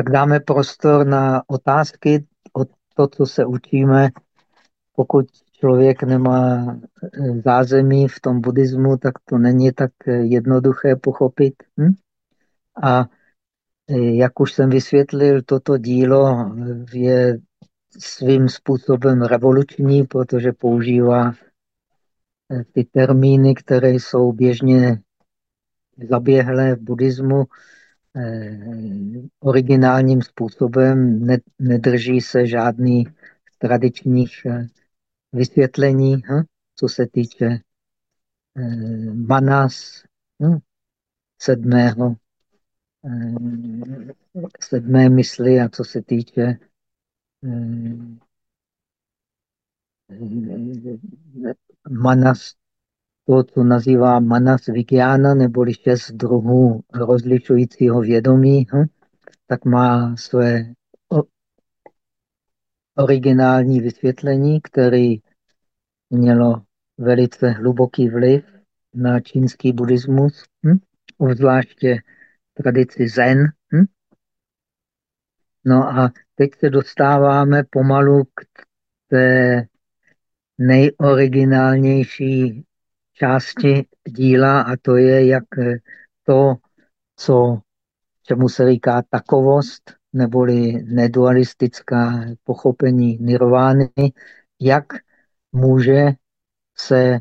tak dáme prostor na otázky o to, co se učíme. Pokud člověk nemá eh, zázemí v tom buddhismu, tak to není tak eh, jednoduché pochopit. Hm? A eh, jak už jsem vysvětlil, toto dílo je svým způsobem revoluční, protože používá ty termíny, které jsou běžně zaběhlé v buddhismu, originálním způsobem, nedrží se žádných tradičních vysvětlení, hm? co se týče eh, manas hm? sedmého, eh, sedmé mysli a co se týče eh, manas, to, co nazývá manas vigyana, neboli šest druhů rozlišujícího vědomí, hm? tak má své originální vysvětlení, který mělo velice hluboký vliv na čínský buddhismus, hm? obzvláště tradici Zen. Hm? No a teď se dostáváme pomalu k té nejoriginálnější části díla a to je, jak to, co, čemu se říká takovost, neboli nedualistická pochopení nirvány, jak může se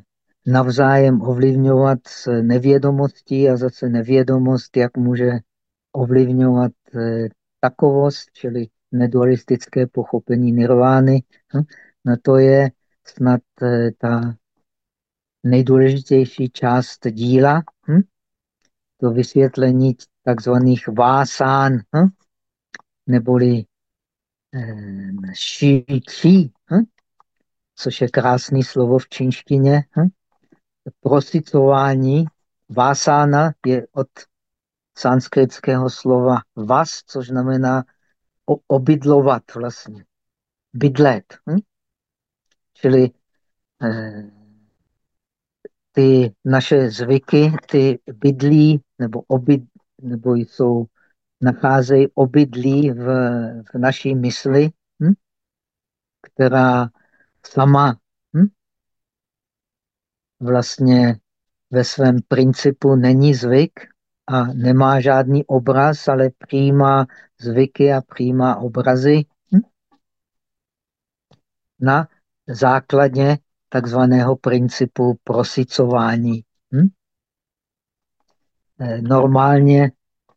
navzájem ovlivňovat s nevědomostí a zase nevědomost, jak může ovlivňovat eh, takovost, čili nedualistické pochopení nirvány. No to je snad eh, ta nejdůležitější část díla, hm? to vysvětlení takzvaných vásán, hm? neboli eh, ší, ší hm? což je krásné slovo v čínštině. Hm? Prosicování vásána je od sanskritského slova vas, což znamená obydlovat vlastně, bydlet. Hm? Čili eh, ty naše zvyky, ty bydlí nebo obyd, nebo jsou, nacházejí obydlí v, v naší mysli, hm? která sama hm? vlastně ve svém principu není zvyk a nemá žádný obraz, ale přijímá zvyky a přijímá obrazy hm? na základě takzvaného principu prosicování. Hm? Eh, normálně,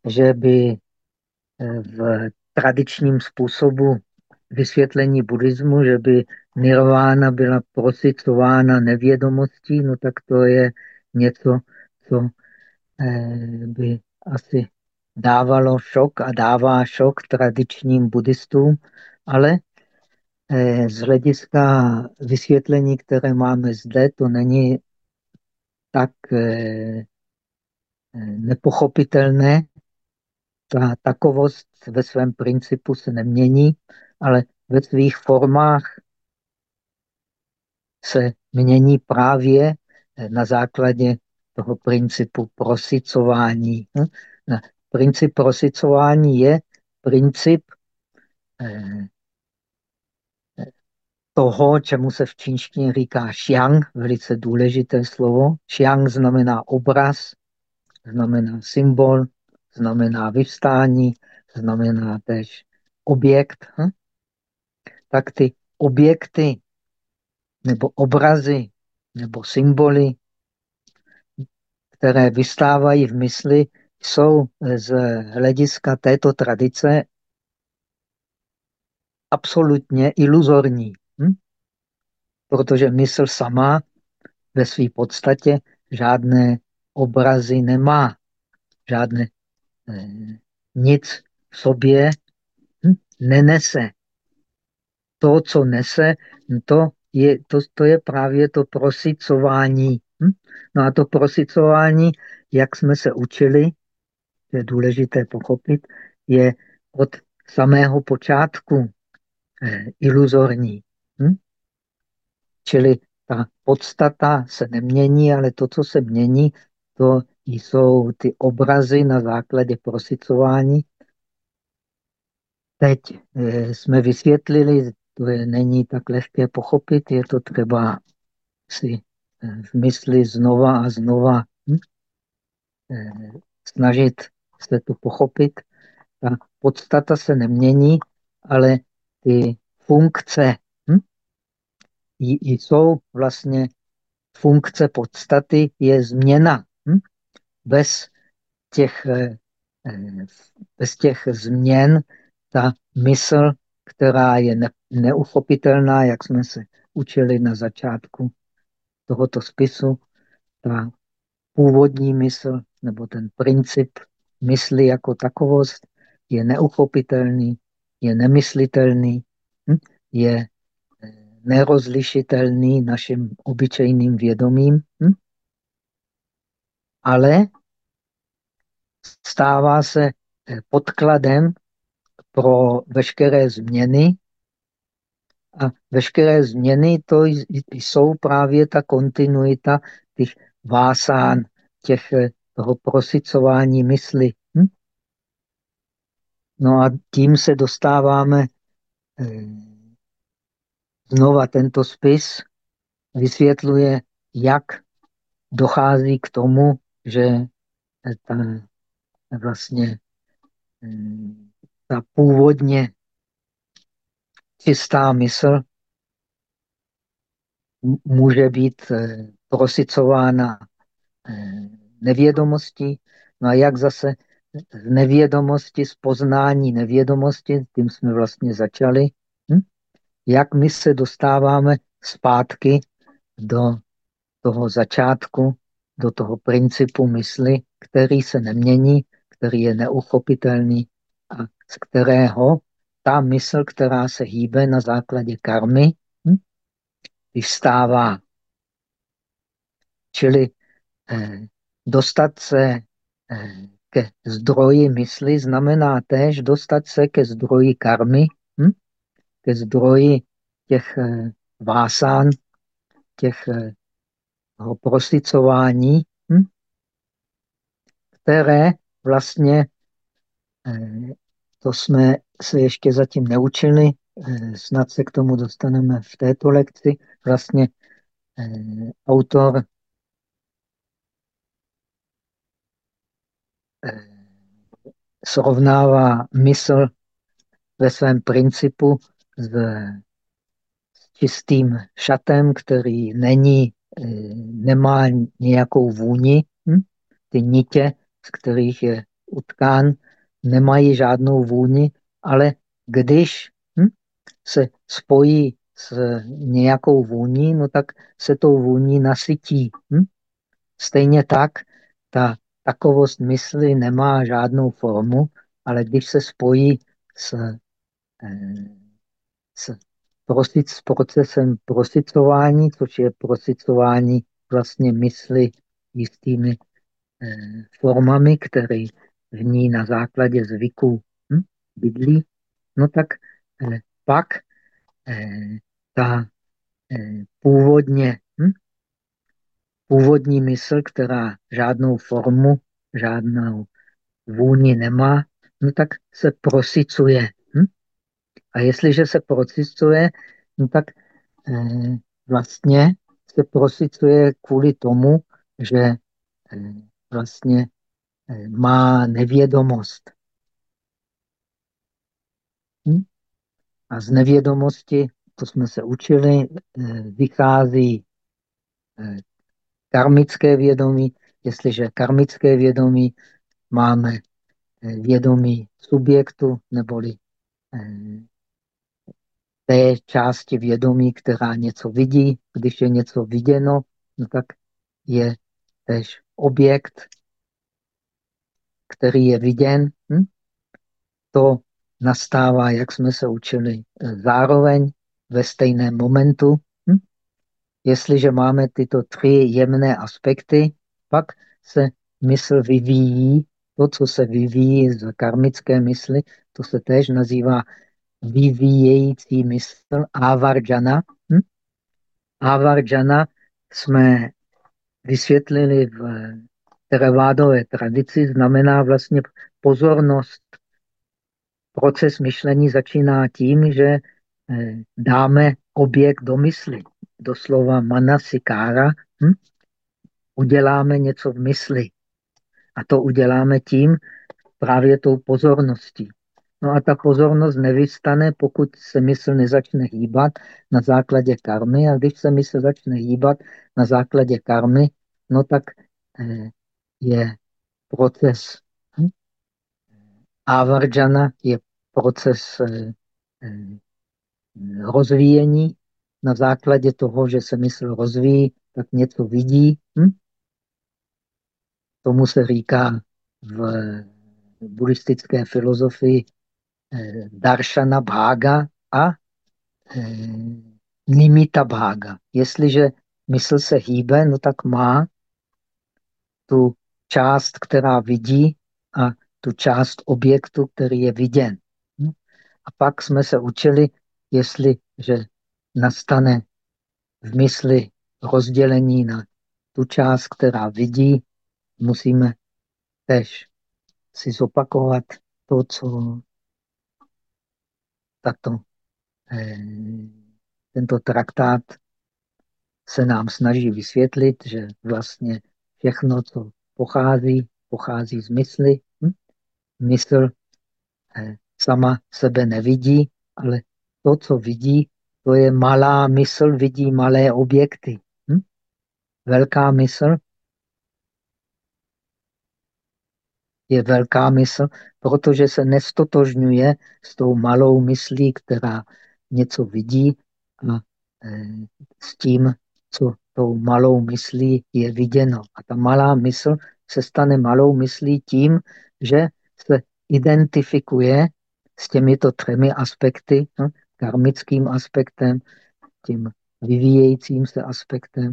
že by eh, v tradičním způsobu vysvětlení buddhismu, že by nirvána byla prosicována nevědomostí, no tak to je něco, co eh, by asi dávalo šok a dává šok tradičním buddhistům, ale z hlediska vysvětlení, které máme zde, to není tak eh, nepochopitelné. Ta takovost ve svém principu se nemění, ale ve svých formách se mění právě na základě toho principu prosicování. Hm? Princip prosicování je princip eh, toho, čemu se v čínštině říká xiang, velice důležité slovo. Xiang znamená obraz, znamená symbol, znamená vyvstání, znamená tež objekt. Hm? Tak ty objekty nebo obrazy nebo symboly, které vystávají v mysli, jsou z hlediska této tradice absolutně iluzorní. Hm? Protože mysl sama ve své podstatě žádné obrazy nemá, žádné eh, nic v sobě hm? nenese. To, co nese, to je, to, to je právě to prosicování. Hm? No a to prosicování, jak jsme se učili, je důležité pochopit, je od samého počátku eh, iluzorní. Čili ta podstata se nemění, ale to, co se mění, to jsou ty obrazy na základě prosicování. teď eh, jsme vysvětlili, to je, není tak lehké pochopit, je to třeba si eh, v mysli znova a znova hm? Eh, snažit se to pochopit. Ta podstata se nemění, ale ty funkce? Jsou vlastně funkce podstaty je změna. Hm? Bez, těch, bez těch změn ta mysl, která je ne, neuchopitelná, jak jsme se učili na začátku tohoto spisu, ta původní mysl nebo ten princip mysli jako takovost je neuchopitelný, je nemyslitelný, hm? je eh, nerozlišitelný naším obyčejným vědomím, hm? ale stává se eh, podkladem pro veškeré změny. A veškeré změny to jsou právě ta kontinuita těch vásán, těch, toho prosicování mysli. Hm? No a tím se dostáváme eh, znova tento spis vysvětluje, jak dochází k tomu, že ta vlastně hm, ta původně čistá mysl může být eh, prosicována eh, nevědomostí. No a jak zase z nevědomosti, z poznání nevědomosti, tím jsme vlastně začali? Jak my se dostáváme zpátky do toho začátku, do toho principu mysli, který se nemění, který je neuchopitelný a z kterého ta mysl, která se hýbe na základě karmy, hm, vystává. Čili eh, dostat se eh, ke zdroji mysli znamená též dostat se ke zdroji karmy, ke zdroji těch eh, vásán, těch eh, prosicování, hm, které vlastně eh, to jsme se ještě zatím neučili, snad se k tomu dostaneme v této lekci. Vlastně autor srovnává mysl ve svém principu s čistým šatem, který není, nemá nějakou vůni. Hm? Ty nitě, z kterých je utkán, nemají žádnou vůni, ale když hm, se spojí s nějakou vůní, no tak se tou vůní nasytí. Hm? Stejně tak ta takovost mysli nemá žádnou formu, ale když se spojí s, eh, s, prosic, procesem prosicování, což je prosicování vlastně mysli jistými eh, formami, které v ní na základě zvyků hm, bydlí, no tak eh, pak eh, ta eh, původně, hm, původní mysl, která žádnou formu, žádnou vůni nemá, no tak se prosicuje. A jestliže se prosicuje, no tak eh, vlastně se prosicuje kvůli tomu, že eh, vlastně má nevědomost. Hm? A z nevědomosti, to jsme se učili, eh, vychází eh, karmické vědomí. Jestliže karmické vědomí máme eh, vědomí subjektu, neboli té části vědomí, která něco vidí. Když je něco viděno, no tak je tež objekt který je viděn, hm? to nastává, jak jsme se učili, eh, zároveň ve stejném momentu. Hm? Jestliže máme tyto tři jemné aspekty, pak se mysl vyvíjí. To, co se vyvíjí z karmické mysli, to se též nazývá vyvíjející mysl avarjana. Hm? Avarjana jsme vysvětlili v teravádové tradici znamená vlastně pozornost. proces myšlení začíná tím, že eh, dáme objekt do mysli. Doslova manasikára. Hm? Uděláme něco v mysli. A to uděláme tím, právě tou pozorností. No a ta pozornost nevystane, pokud se mysl nezačne hýbat na základě karmy. A když se mysl začne hýbat na základě karmy, no tak eh, je proces hm? Avarjana, je proces eh, eh, rozvíjení. Na základě toho, že se mysl rozvíjí, tak něco vidí. Hm? Tomu se říká v buddhistické filozofii daršana bhága a eh, nimita bhága. Jestliže mysl se hýbe, no tak má tu část, která vidí a tu část objektu, který je viděn. Hm? A pak jsme se učili, jestliže nastane v mysli rozdělení na tu část, která vidí, musíme tež si zopakovat to, co tato, eh, tento traktát se nám snaží vysvětlit, že vlastně všechno, co pochází, pochází z mysli. Hm? Mysl eh, sama sebe nevidí, ale to, co vidí, to je malá mysl, vidí malé objekty. Hm? Velká mysl je velká mysl, protože se nestotožňuje s tou malou myslí, která něco vidí a e, s tím, co tou malou myslí je viděno. A ta malá mysl se stane malou myslí tím, že se identifikuje s těmito třemi aspekty, no, karmickým aspektem, tím vyvíjejícím se aspektem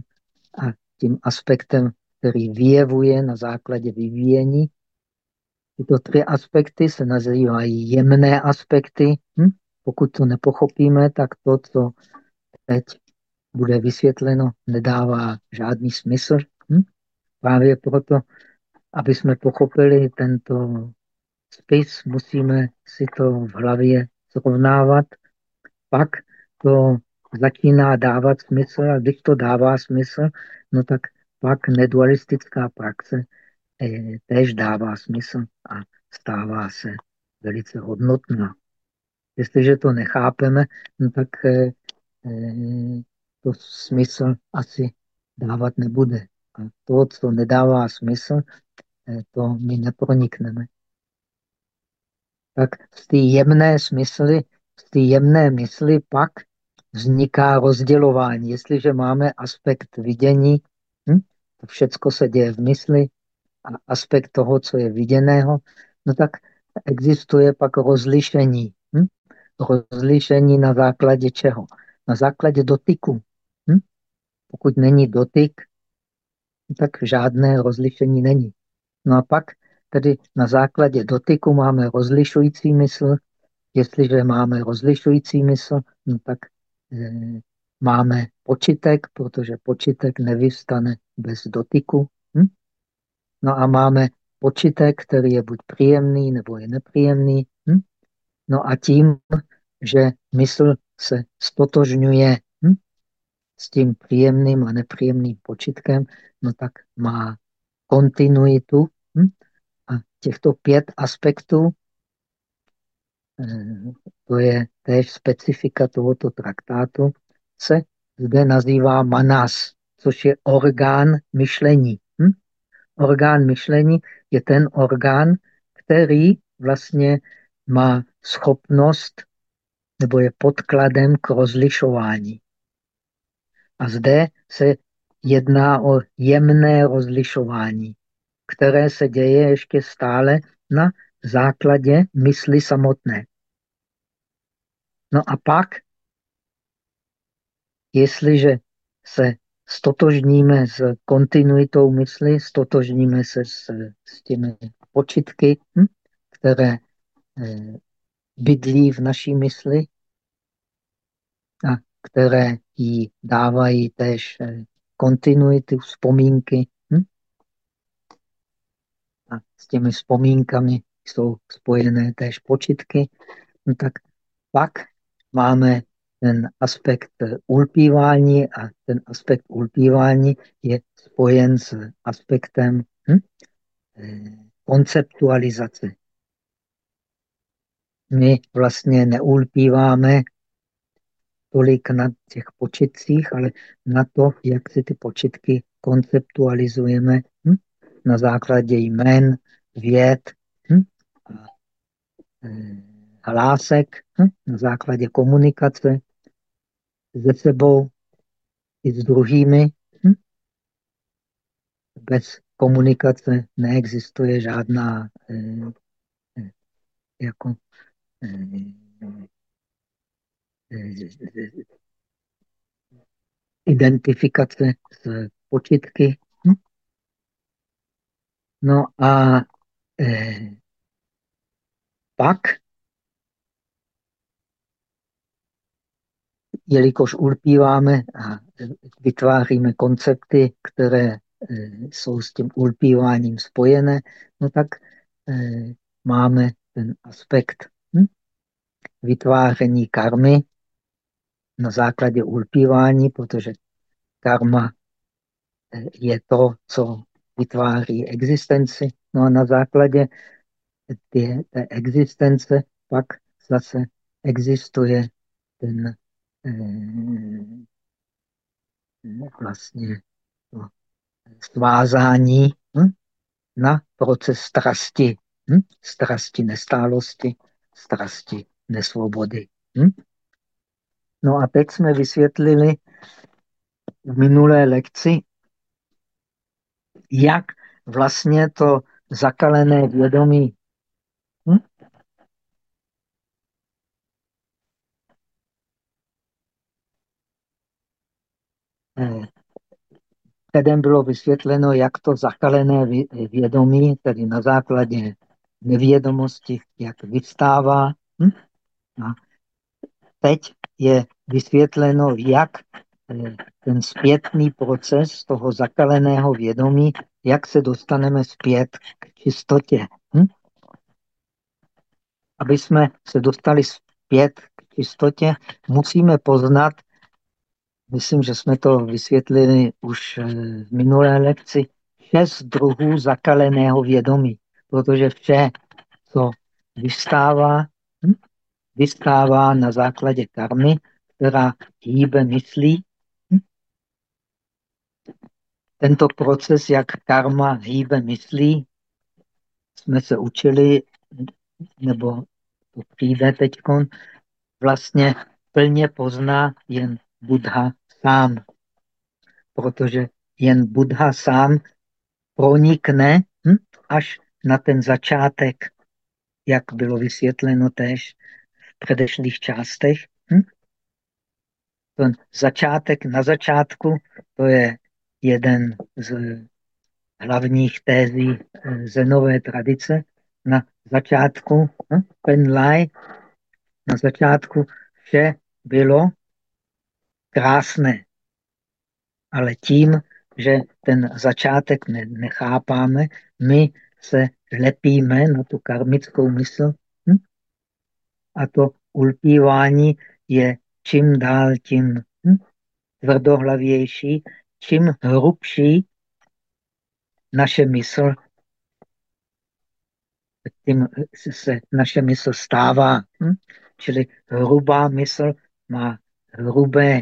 a tím aspektem, který vyjevuje na základě vyvíjení Tyto tři aspekty se nazývají jemné aspekty. Hm? Pokud to nepochopíme, tak to, co teď bude vysvětleno, nedává žádný smysl. Hm? Právě proto, aby jsme pochopili tento spis, musíme si to v hlavě srovnávat. Pak to začíná dávat smysl a když to dává smysl, no tak pak nedualistická praxe též dává smysl a stává se velice hodnotná. Jestliže to nechápeme, no tak eh, eh, to smysl asi dávat nebude. A to, co nedává smysl, eh, to my nepronikneme. Tak z té jemné smysly, z té jemné mysli pak vzniká rozdělování. Jestliže máme aspekt vidění, hm, to všecko se děje v mysli, aspekt toho, co je viděného, no tak existuje pak rozlišení. Hm? Rozlišení na základě čeho? Na základě dotyku. Hm? Pokud není dotyk, tak žádné rozlišení není. No a pak tedy na základě dotyku máme rozlišující mysl. Jestliže máme rozlišující mysl, no tak e, máme počitek, protože počitek nevystane bez dotyku. No a máme počitek, který je buď příjemný, nebo je nepříjemný. Hm? No a tím, že mysl se stotožňuje hm? s tím příjemným a nepříjemným počitkem, no tak má kontinuitu. Hm? A těchto pět aspektů, eh, to je též specifika tohoto traktátu, se zde nazývá manas, což je orgán myšlení orgán myšlení je ten orgán, který vlastně má schopnost nebo je podkladem k rozlišování. A zde se jedná o jemné rozlišování, které se děje ještě stále na základě mysli samotné. No a pak, jestliže se stotožníme s kontinuitou mysli, stotožníme se s, s těmi počitky, hm, které eh, bydlí v naší mysli a které jí dávají též eh, kontinuitu, vzpomínky. Hm? A s těmi vzpomínkami jsou spojené též počitky, no tak pak máme ten aspekt ulpívání a ten aspekt ulpívání je spojen s aspektem hm, konceptualizace. My vlastně neulpíváme tolik na těch počitcích, ale na to, jak si ty počitky konceptualizujeme hm? na základě jmén, věd hm? a e, hlásek, hm? na základě komunikace se sebou i s druhými. Hm? Bez komunikace neexistuje žádná e, e, jako identifikace s počitky. Hm? No a eh, pak, jelikož ulpíváme a vytváříme koncepty, které eh, jsou s tím ulpíváním spojené, no tak eh, máme ten aspekt hm? vytváření karmy na základě ulpívání, protože karma eh, je to, co vytváří existenci. No a na základě té, existence pak zase existuje ten vlastně to svázání hm, na proces strasti. Hm? Strasti nestálosti, strasti nesvobody. Hm? No a teď jsme vysvětlili v minulé lekci, jak vlastně to zakalené vědomí Eh, předem bylo vysvětleno, jak to zakalené vědomí, tedy na základě nevědomosti, jak vystává. Hm? A teď je vysvětleno, jak eh, ten zpětný proces toho zakaleného vědomí, jak se dostaneme zpět k čistotě. Hm? Aby jsme se dostali zpět k čistotě, musíme poznat, myslím, že jsme to vysvětlili už eh, v minulé lekci, šest druhů zakaleného vědomí, protože vše, co vystává, hm? vystává na základě karmy, která hýbe myslí. Hm? Tento proces, jak karma hýbe myslí, jsme se učili, nebo to přijde teď, vlastně plně pozná jen Buddha sám. Protože jen Buddha sám pronikne hm, až na ten začátek, jak bylo vysvětleno též v předešlých částech. Hm? Ten začátek na začátku, to je jeden z hlavních tézí eh, zenové tradice. Na začátku, hm? Pen Lai, na začátku vše bylo krásné. Ale tím, že ten začátek ne, nechápáme, my se lepíme na tu karmickou mysl hm? a to ulpívání je čím dál tím hm? tvrdohlavější, čím hrubší naše mysl, tím se naše mysl stává. Hm? Čili hrubá mysl má hrubé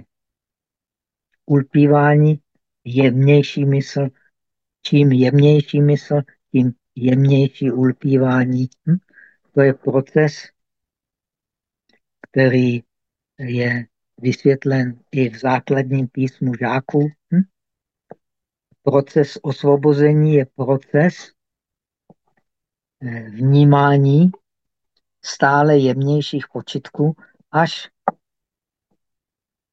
ulpívání, jemnější mysl. Čím jemnější mysl, tím jemnější ulpívání. Hm? To je proces, který je vysvětlen i v základním písmu žáků. Hm? Proces osvobození je proces eh, vnímání stále jemnějších počitků až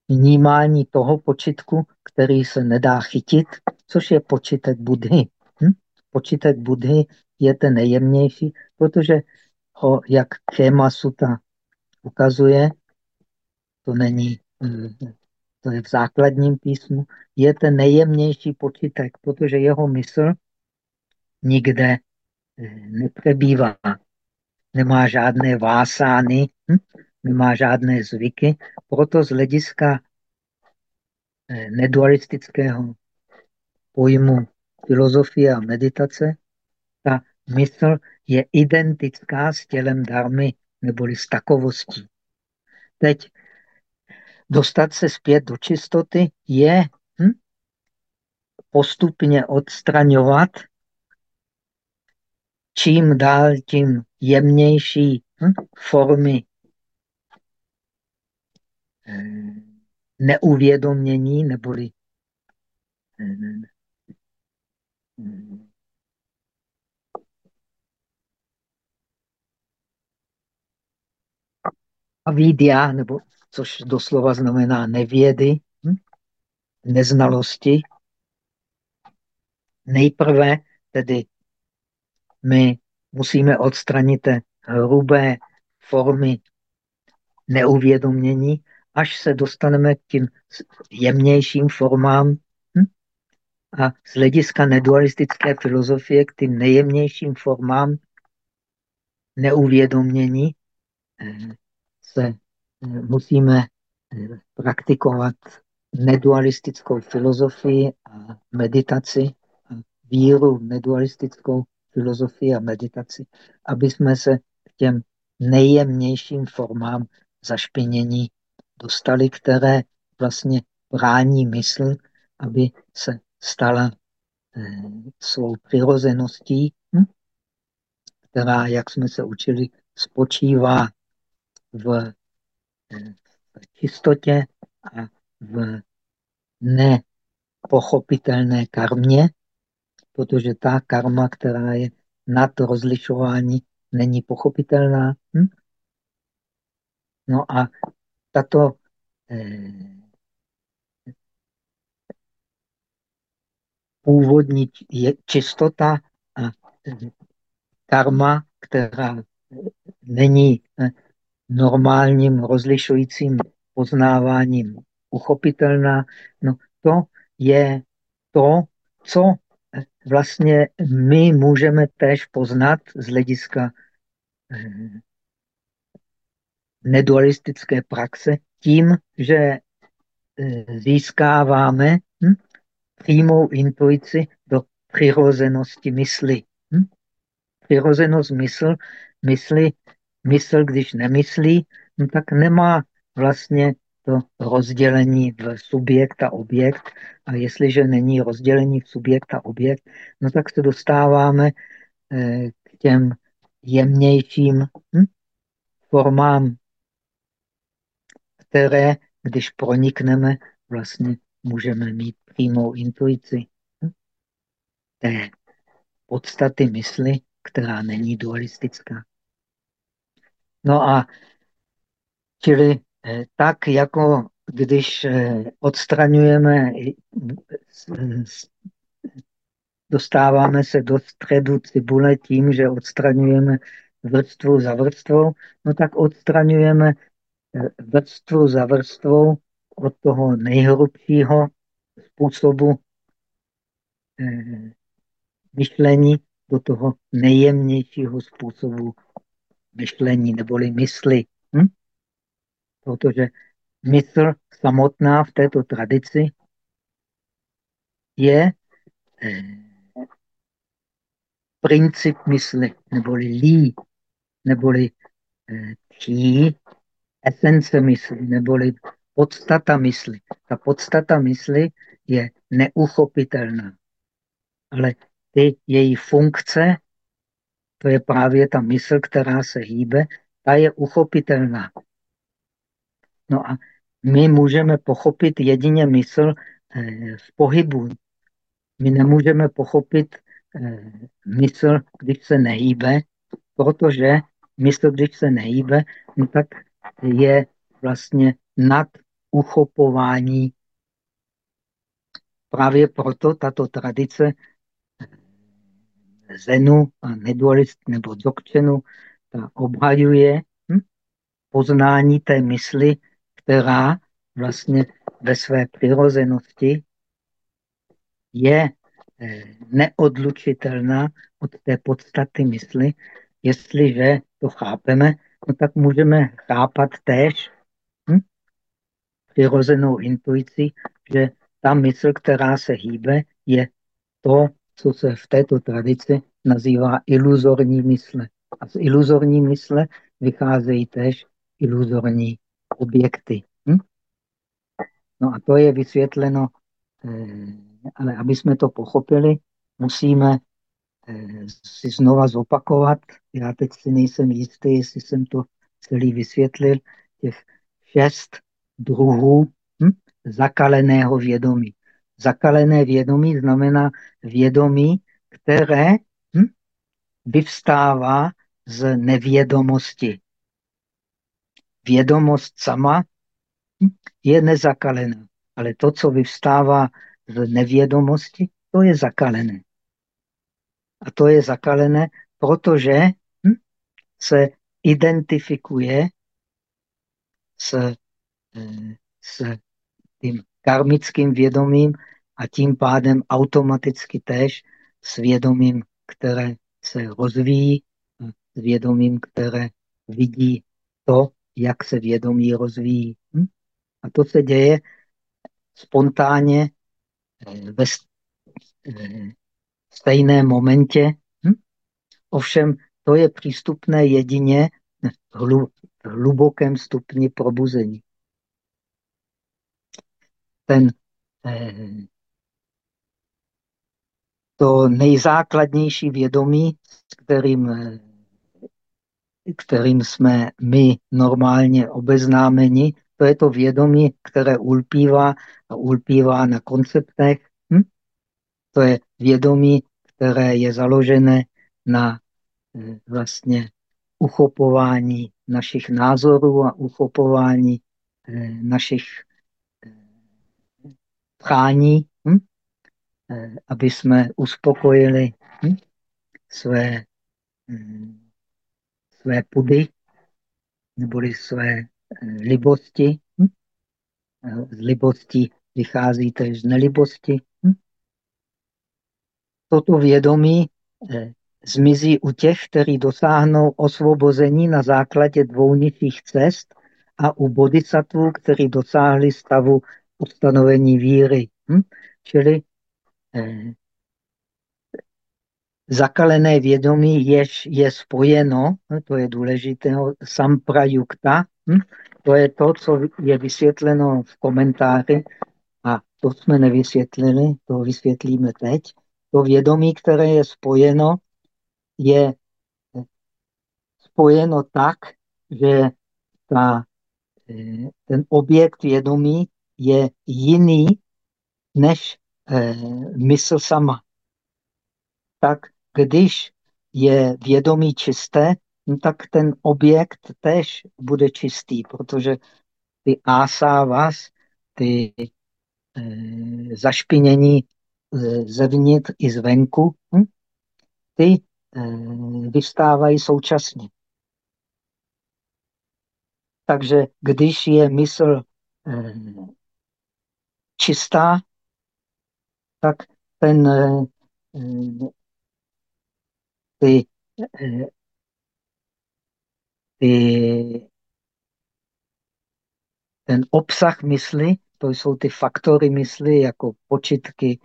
vnímání toho počitku, který se nedá chytit, což je počitek Budhy. Hm? Počitek Budhy je ten nejjemnější, protože ho, jak Kema Suta ukazuje, to není, hm, to je v základním písmu, je ten nejjemnější počitek, protože jeho mysl nikde hm, nepřebývá. nemá žádné vásány, hm? Nemá žádné zvyky. Proto z hlediska eh, nedualistického pojmu filozofie a meditace, ta mysl je identická s tělem darmy neboli s takovostí. Teď dostat se zpět do čistoty je hm, postupně odstraňovat čím dál tím jemnější hm, formy neuvědomění neboli eh, avidia, nebo což doslova znamená nevědy, hm? neznalosti. Nejprve tedy my musíme odstranit hrubé formy neuvědomění, až se dostaneme k tím jemnějším formám hm? a z hlediska nedualistické filozofie k tím nejjemnějším formám neuvědomění eh, se eh, musíme eh, praktikovat nedualistickou filozofii a meditaci víru nedualistickou filozofii a meditaci, aby jsme se k těm nejjemnějším formám zašpinění dostali, které vlastně brání mysl, aby se stala eh, svou přirozeností, hm? která, jak jsme se učili, spočívá v čistotě a v nepochopitelné karmě, protože ta karma, která je nad rozlišování, není pochopitelná. Hm? No a tato eh, původní čistota a eh, karma, která není eh, normálním rozlišujícím poznáváním uchopitelná, no to je to, co vlastně my můžeme též poznat z hlediska nedualistické praxe tím, že eh, získáváme hm, přímou intuici do přirozenosti mysli. Hm? Přirozenost mysl, mysli mysl, když nemyslí, no tak nemá vlastně to rozdělení v subjekt a objekt. A jestliže není rozdělení v subjekt a objekt, no tak se dostáváme eh, k těm jemnějším hm, formám, které, když pronikneme, vlastně můžeme mít přímou intuici hm, té podstaty mysli, která není dualistická. No a čili eh, tak, jako když eh, odstraňujeme, dostáváme se do středu cibule tím, že odstraňujeme vrstvu za vrstvou, no tak odstraňujeme vrstvu za vrstvou od toho nejhrubšího způsobu myšlení do toho nejjemnějšího způsobu myšlení neboli mysli. Hm? Protože mysl samotná v této tradici je eh, princip mysli, neboli lí, neboli eh, tí, esence mysli, neboli podstata mysli. Ta podstata mysli je neuchopitelná. Ale ty její funkce to je právě ta mysl, která se hýbe, ta je uchopitelná. No a my můžeme pochopit jedině mysl eh, v pohybu. My nemůžeme pochopit eh, mysl, když se nehýbe, protože mysl, když se nehýbe, no tak je vlastně nad uchopování. Právě proto tato tradice Zenu a nedualist nebo Dzogčenu, ta obhajuje hm, poznání té mysli, která vlastně ve své přirozenosti je eh, neodlučitelná od té podstaty mysli, jestliže to chápeme, tak můžeme chápat též hm? přirozenou intuici, že ta mysl, která se hýbe, je to, co se v této tradici nazývá iluzorní mysle. A z iluzorní mysle vycházejí též iluzorní objekty. Hm? No a to je vysvětleno, eh, ale aby jsme to pochopili, musíme si znova zopakovat. Já teď si nejsem jistý, jestli jsem to celý vysvětlil. Těch šest druhů hm, zakaleného vědomí. Zakalené vědomí znamená vědomí, které hm, vyvstává z nevědomosti. Vědomost sama hm, je nezakalená, ale to, co vyvstává z nevědomosti, to je zakalené. A to je zakalené, protože hm, se identifikuje s, eh, s tím karmickým vědomím a tím pádem automaticky též s vědomím, které se rozvíjí, s vědomím, které vidí to, jak se vědomí rozvíjí. Hm? A to se děje spontánně eh, ve eh, stejném momentě. Hm? Ovšem, to je přístupné jedině v hlubokém stupni probuzení. Ten eh, to nejzákladnější vědomí, s kterým, kterým jsme my normálně obeznámeni, to je to vědomí, které ulpívá a ulpívá na konceptech. To je vědomí, které je založené na eh, vlastně uchopování našich názorů a uchopování eh, našich prání. Hm? Eh, aby jsme uspokojili hm, své, hm, své pudy neboli své eh, libosti. Hm? Z libosti vychází tež z nelibosti. Toto vědomí eh, zmizí u těch, kteří dosáhnou osvobození na základě dvou nižších cest a u bodhisattvů, kteří dosáhli stavu ustanovení víry. Hm? Čili Eh, zakalené vědomí je, je spojeno, no, to je důležité, samprajukta, hm? to je to, co je vysvětleno v komentáři a to jsme nevysvětlili, to vysvětlíme teď. To vědomí, které je spojeno, je spojeno tak, že ta, eh, ten objekt vědomí je jiný než Eh, mysl sama. Tak když je vědomí čisté, no tak ten objekt tež bude čistý, protože ty ásávas, ty e, zašpinění zevnitř i zvenku, hm? ty e, vystávají současně. Takže když je mysl e, čistá, tak ten eh, eh, ty, eh, ty, ten obsah mysli, to jsou ty faktory mysli, jako počitky,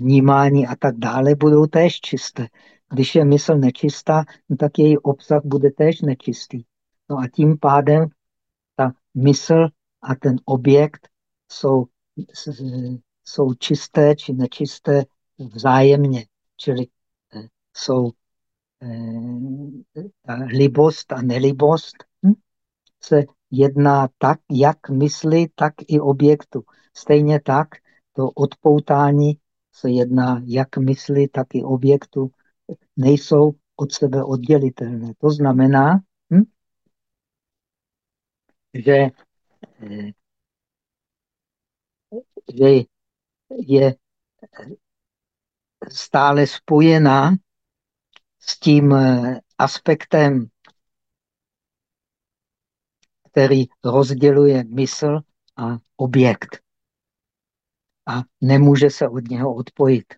vnímání a tak dále, budou též čisté. Když je mysl nečistá, no tak její obsah bude též nečistý. No a tím pádem ta mysl a ten objekt jsou jsou čisté či nečisté vzájemně, čili eh, jsou eh, libost a nelibost hm? se jedná tak, jak mysli, tak i objektu. Stejně tak to odpoutání se jedná jak mysli, tak i objektu. Nejsou od sebe oddělitelné. To znamená, hm? že, eh, že je stále spojená s tím eh, aspektem, který rozděluje mysl a objekt. A nemůže se od něho odpojit.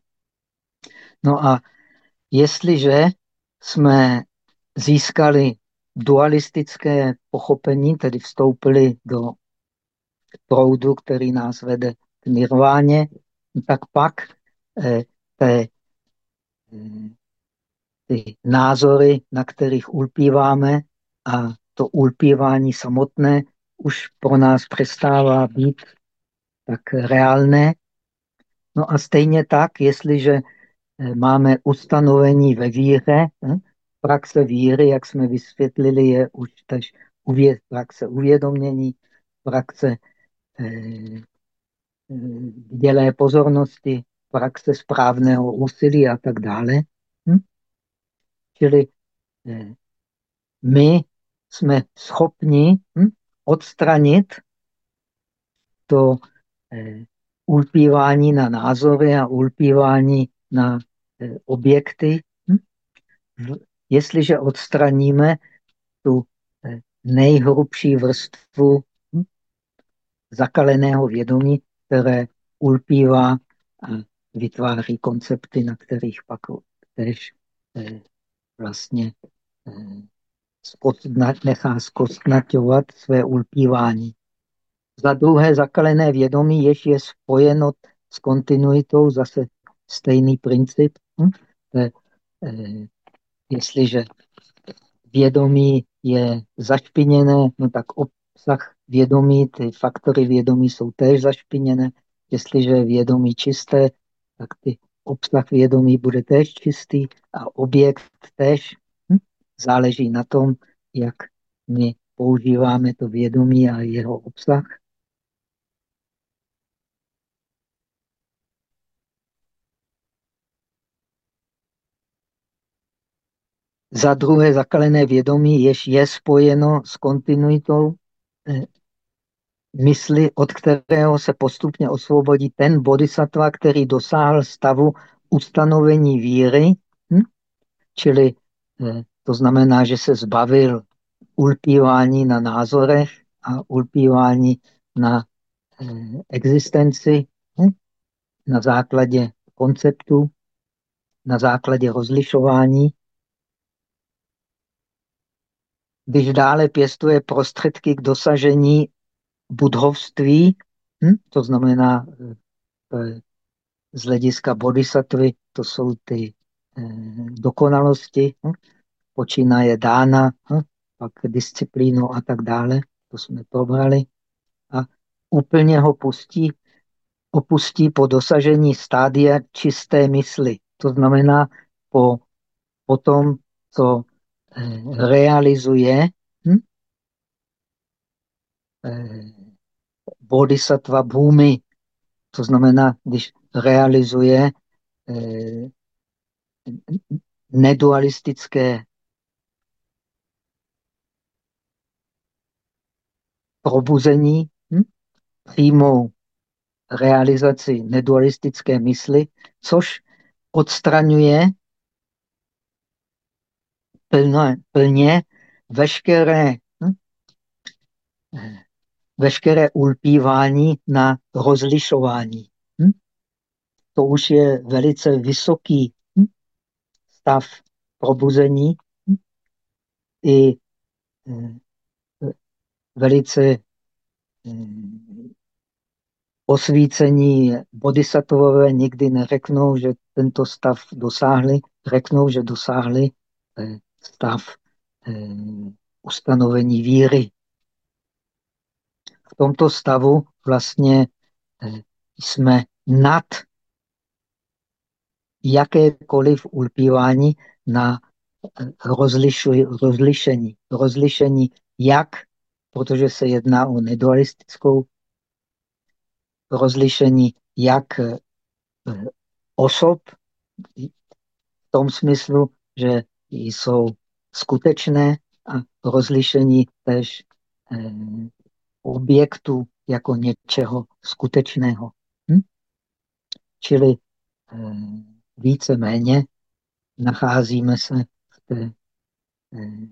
No a jestliže jsme získali dualistické pochopení, tedy vstoupili do proudu, který nás vede k nirváně, tak pak eh, eh, ty názory, na kterých ulpíváme a to ulpívání samotné už pro nás přestává být tak reálné. No a stejně tak, jestliže eh, máme ustanovení ve víře, hm, praxe víry, jak jsme vysvětlili, je už tež praxe uvědomění, praxe eh, dělé pozornosti, praxe správného úsilí a tak dále. Hm? Čili eh, my jsme schopni hm, odstranit to ulpívání na názory a ulpívání na eh, objekty. Hm? Jestliže odstraníme tu nejhrubší vrstvu hm, zakaleného vědomí, které ulpívá a vytváří koncepty, na kterých pak tež eh, vlastně nechá zkostnaťovat své ulpívání. Za druhé zakalené vědomí, jež je spojeno s kontinuitou, zase stejný princip. Hm? Eh, jestliže vědomí je zašpiněné, no tak obsah vědomí, ty faktory vědomí jsou též zašpiněné. Jestliže je vědomí čisté, tak ty obsah vědomí bude též čistý a objekt též. Hm? Záleží na tom, jak my používáme to vědomí a jeho obsah. Za druhé zakalené vědomí, jež je spojeno s kontinuitou eh, mysli, od kterého se postupně osvobodí ten bodhisattva, který dosáhl stavu ustanovení víry, hm? čili eh, to znamená, že se zbavil ulpívání na názorech a ulpívání na eh, existenci hm? na základě konceptu, na základě rozlišování. Když dále pěstuje prostředky k dosažení budhovství, hm? to znamená eh, z hlediska bodhisattvy, to jsou ty eh, dokonalosti, hm? počínaje dána, hm? pak disciplínu a tak dále, to jsme probrali. A úplně ho pustí, opustí po dosažení stádia čisté mysli. To znamená po, po tom, co eh, realizuje hm? eh, bodhisattva bhumi. To znamená, když realizuje eh, nedualistické probuzení, hm? přímou realizaci nedualistické mysli, což odstraňuje plně, plně veškeré hm? veškeré ulpívání na rozlišování. Hm? To už je velice vysoký hm? stav probuzení hm? i hm, velice hm, osvícení bodhisattvové nikdy neřeknou, že tento stav dosáhli, řeknou, že dosáhli eh, stav eh, ustanovení víry v tomto stavu vlastně eh, jsme nad jakékoliv ulpívání na eh, rozlišení. Rozlišení jak, protože se jedná o nedualistickou rozlišení jak osob, v tom smyslu, že jsou skutečné a rozlišení tež objektu jako něčeho skutečného. Hm? Čili eh, více-méně nacházíme se v té eh,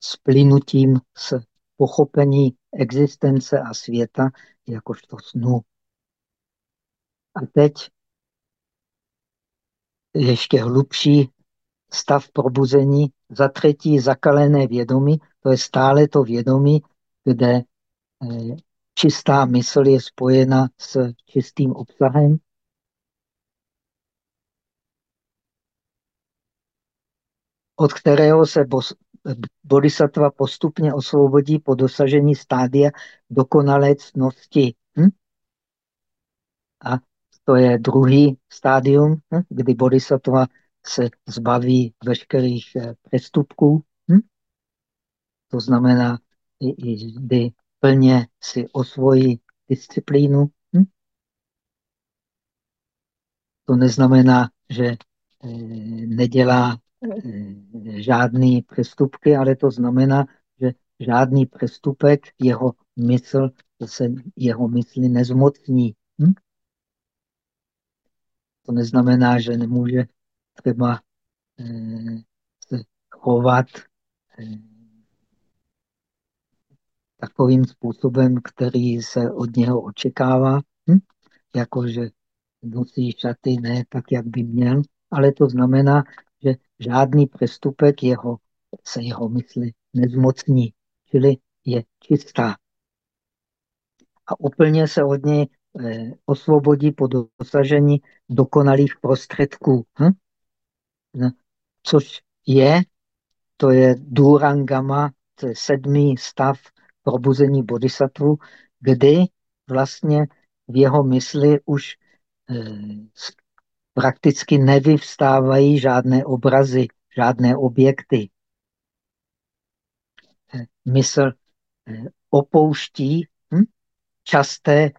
splynutím s pochopení existence a světa jakožto snu. A teď ještě hlubší stav probuzení. Za třetí zakalené vědomí, to je stále to vědomí, kde eh, čistá mysl je spojena s čistým obsahem. od kterého se bodhisattva postupně osvobodí po dosažení stádia dokonalé cnosti. Hm? A to je druhý stádium, hm? kdy bodhisattva se zbaví veškerých eh, přestupků. Hm? To znamená, kdy plně si osvojí disciplínu. Hm? To neznamená, že eh, nedělá eh, žádný přestupky, ale to znamená, že žádný přestupek jeho mysl se jeho mysli nezmocní. Hm? To neznamená, že nemůže třeba eh, se chovat eh, takovým způsobem, který se od něho očekává, hm? jakože nosí šaty ne tak, jak by měl, ale to znamená, že žádný přestupek jeho, se jeho mysli nezmocní, čili je čistá. A úplně se od něj eh, osvobodí po dosažení dokonalých prostředků. Hm? No, což je, to je Durangama, to je sedmý stav probuzení bodhisattva, kdy vlastně v jeho mysli už eh, prakticky nevyvstávají žádné obrazy, žádné objekty. Eh, mysl eh, opouští hm, časté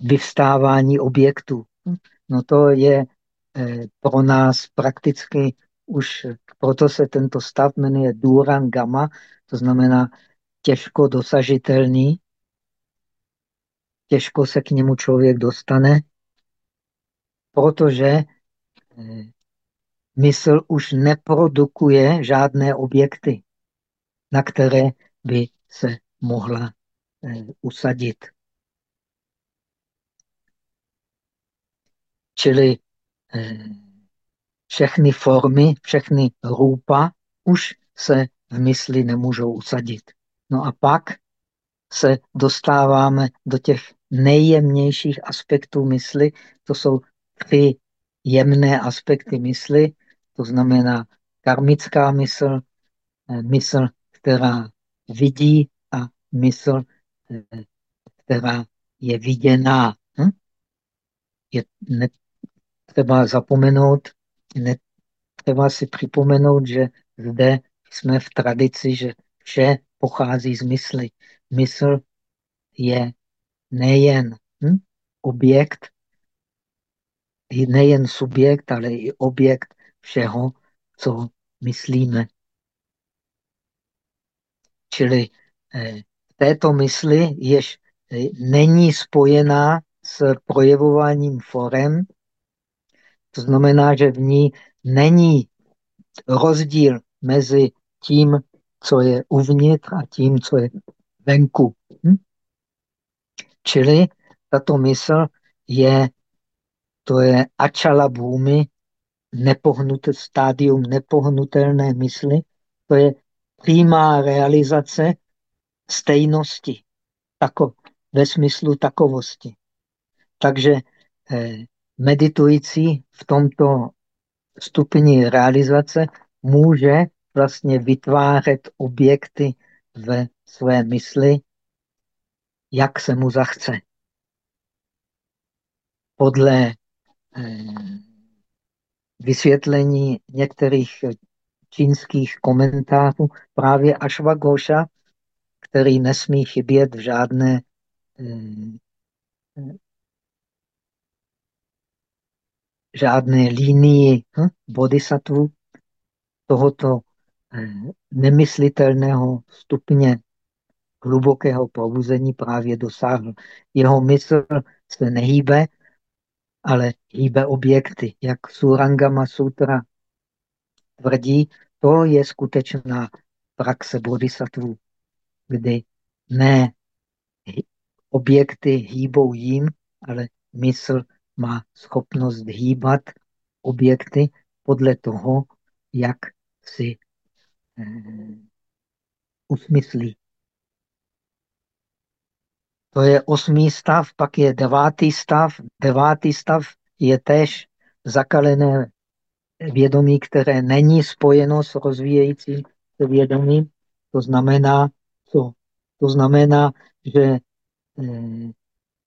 vyvstávání objektů. Hm, no to je pro nás prakticky už, proto se tento stav jmenuje Durangama, to znamená těžko dosažitelný, těžko se k němu člověk dostane, protože eh, mysl už neprodukuje žádné objekty, na které by se mohla eh, usadit. Čili eh, všechny formy, všechny růpa už se v mysli nemůžou usadit. No a pak se dostáváme do těch nejjemnějších aspektů mysli. To jsou tři jemné aspekty mysli, to znamená karmická mysl, eh, mysl, která vidí a mysl, eh, která je viděná. Hm? Je třeba zapomenout, ne, třeba si připomenout, že zde jsme v tradici, že vše pochází z mysli. Mysl je nejen hm, objekt, nejen subjekt, ale i objekt všeho, co myslíme. Čili eh, v této mysli, jež eh, není spojená s projevováním forem, to znamená, že v ní není rozdíl mezi tím, co je uvnitř a tím, co je venku. Hm? Čili tato mysl je, to je ačala bůmy, nepohnut, stádium nepohnutelné mysli, to je přímá realizace stejnosti, tako, ve smyslu takovosti. Takže eh, meditující v tomto stupni realizace může vlastně vytvářet objekty ve své mysli, jak se mu zachce. Podle eh, vysvětlení některých čínských komentářů právě Ashwagosha, který nesmí chybět v žádné eh, žádné línii hm, bodhisattva tohoto eh, nemyslitelného stupně hlubokého probuzení právě dosáhl. Jeho mysl se nehýbe, ale hýbe objekty. Jak Surangama Sutra tvrdí, to je skutečná praxe bodhisattva, kdy ne objekty hýbou jim, ale mysl má schopnost hýbat objekty podle toho, jak si eh, usmyslí. To je osmý stav, pak je devátý stav. Devátý stav je též zakalené vědomí, které není spojeno s rozvíjejícím vědomím. To znamená, co? To znamená, že eh,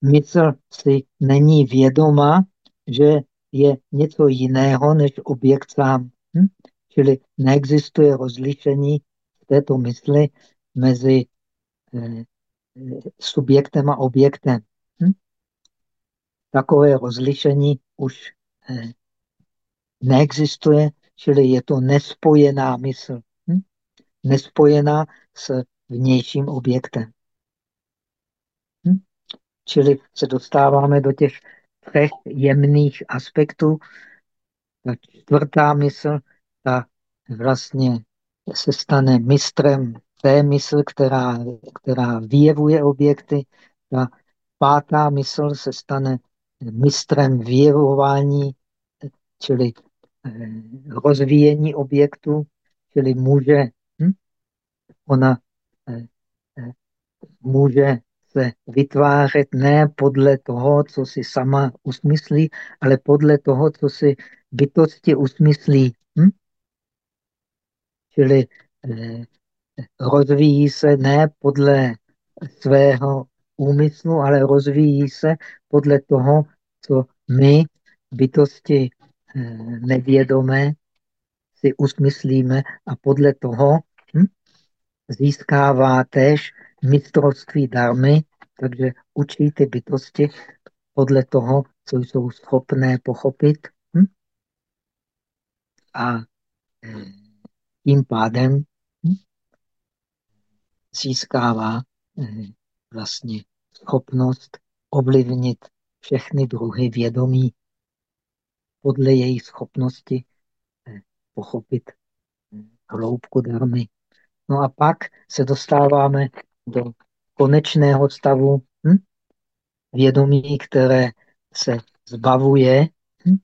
mysl si není vědoma, že je něco jiného než objekt sám. Hm? Čili neexistuje rozlišení v této mysli mezi eh, subjektem a objektem. Hm? Takové rozlišení už eh, neexistuje, čili je to nespojená mysl. Hm? Nespojená s vnějším objektem. Čili se dostáváme do těch třech jemných aspektů. Ta čtvrtá mysl, ta vlastně se stane mistrem té mysl, která, která vyjevuje objekty. Ta pátá mysl se stane mistrem vyjevování, čili eh, rozvíjení objektu, čili může, hm? ona eh, eh, může se vytvářet ne podle toho, co si sama usmyslí, ale podle toho, co si bytosti usmyslí. Hm? Čili eh, rozvíjí se ne podle svého úmyslu, ale rozvíjí se podle toho, co my, bytosti eh, nevědomé, si usmyslíme a podle toho hm, získává též mistrovství darmy, takže učí ty bytosti podle toho, co jsou schopné pochopit. Hm? A eh, tím pádem hm, získává eh, vlastně schopnost ovlivnit všechny druhy vědomí podle jejich schopnosti eh, pochopit hloubku darmy. No a pak se dostáváme do konečného stavu hm? vědomí, které se zbavuje. Hm?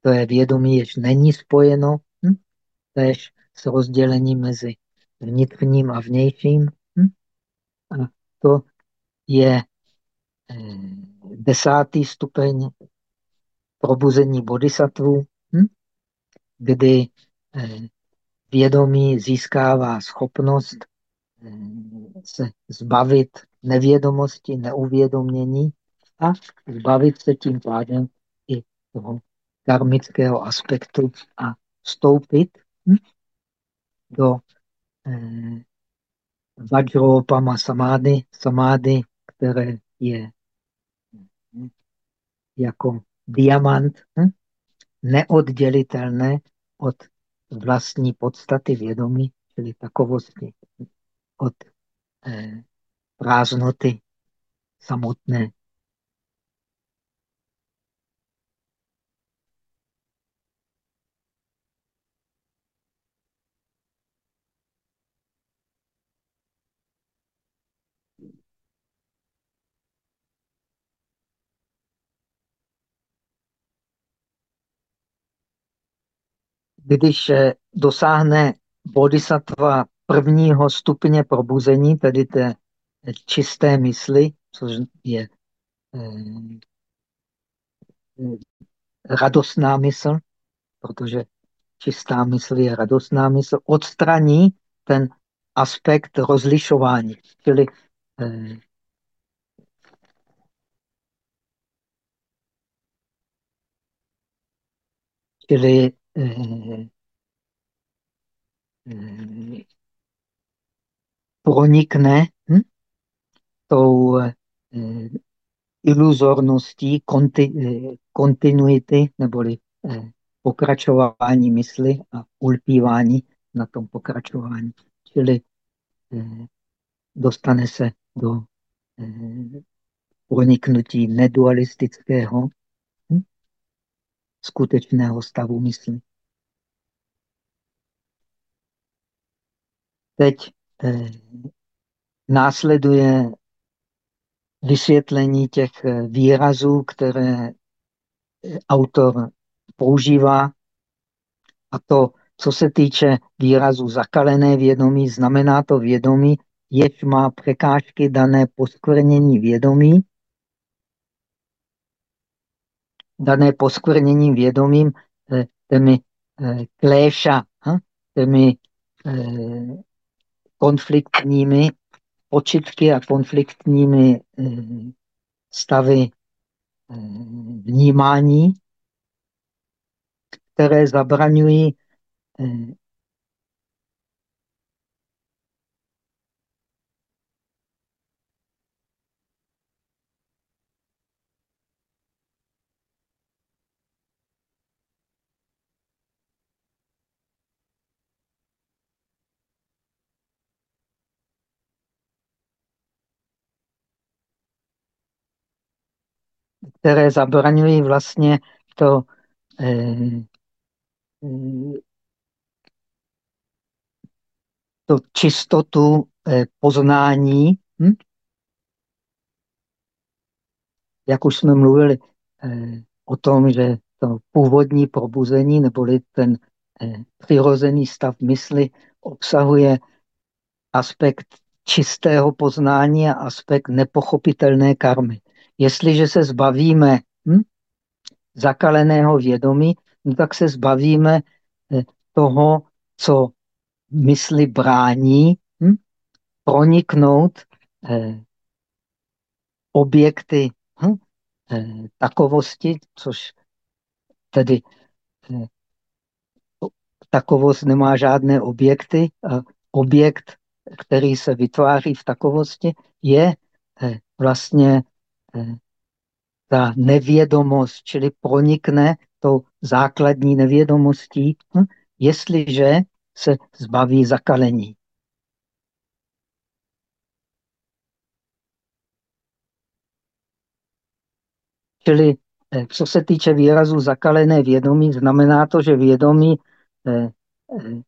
To je vědomí, jež není spojeno hm? tež s rozdělením mezi vnitřním a vnějším. Hm? A to je eh, desátý stupeň probuzení bodhisattvů, hm? kdy eh, vědomí získává schopnost se zbavit nevědomosti, neuvědomění a zbavit se tím pádem i toho karmického aspektu a vstoupit hm, do eh, Vajropama samády, samády, které je hm, jako diamant, hm, neoddělitelné od vlastní podstaty vědomí, čili takovosti, od eh, prázdnoty samotné. když eh, dosáhne bodhisattva prvního stupně probuzení, tedy té čisté mysli, což je eh, radostná mysl, protože čistá mysl je radostná mysl, odstraní ten aspekt rozlišování. Čili eh, čili Eh, eh, pronikne hm? tou eh, iluzorností konti, kontinuity neboli pokračování mysli a ulpívání na tom pokračování. Čili dostane se do proniknutí nedualistického skutečného stavu mysli. Teď eh, následuje vysvětlení těch eh, výrazů, které eh, autor používá A to, co se týče výrazu zakalené vědomí, znamená to vědomí, jež má překážky dané poskvrnění vědomí, dané poskvrněním vědomím eh, těmi eh, kléša, hm? těmi eh, konfliktními počitky a konfliktními stavy vnímání, které zabraňují které zabraňují vlastně to eh, to čistotu eh, poznání. Hm? Jak už jsme mluvili eh, o tom, že to původní probuzení, neboli ten přirozený stav mysli, obsahuje aspekt čistého poznání a aspekt nepochopitelné karmy. Jestliže se zbavíme hm, zakaleného vědomí, no tak se zbavíme eh, toho, co mysli brání, hm, proniknout eh, objekty hm, eh, takovosti, což tedy eh, takovost nemá žádné objekty. A objekt, který se vytváří v takovosti, je eh, vlastně ta nevědomost, čili pronikne tou základní nevědomostí, hm? jestliže se zbaví zakalení. Čili eh, co se týče výrazu zakalené vědomí, znamená to, že vědomí eh, eh,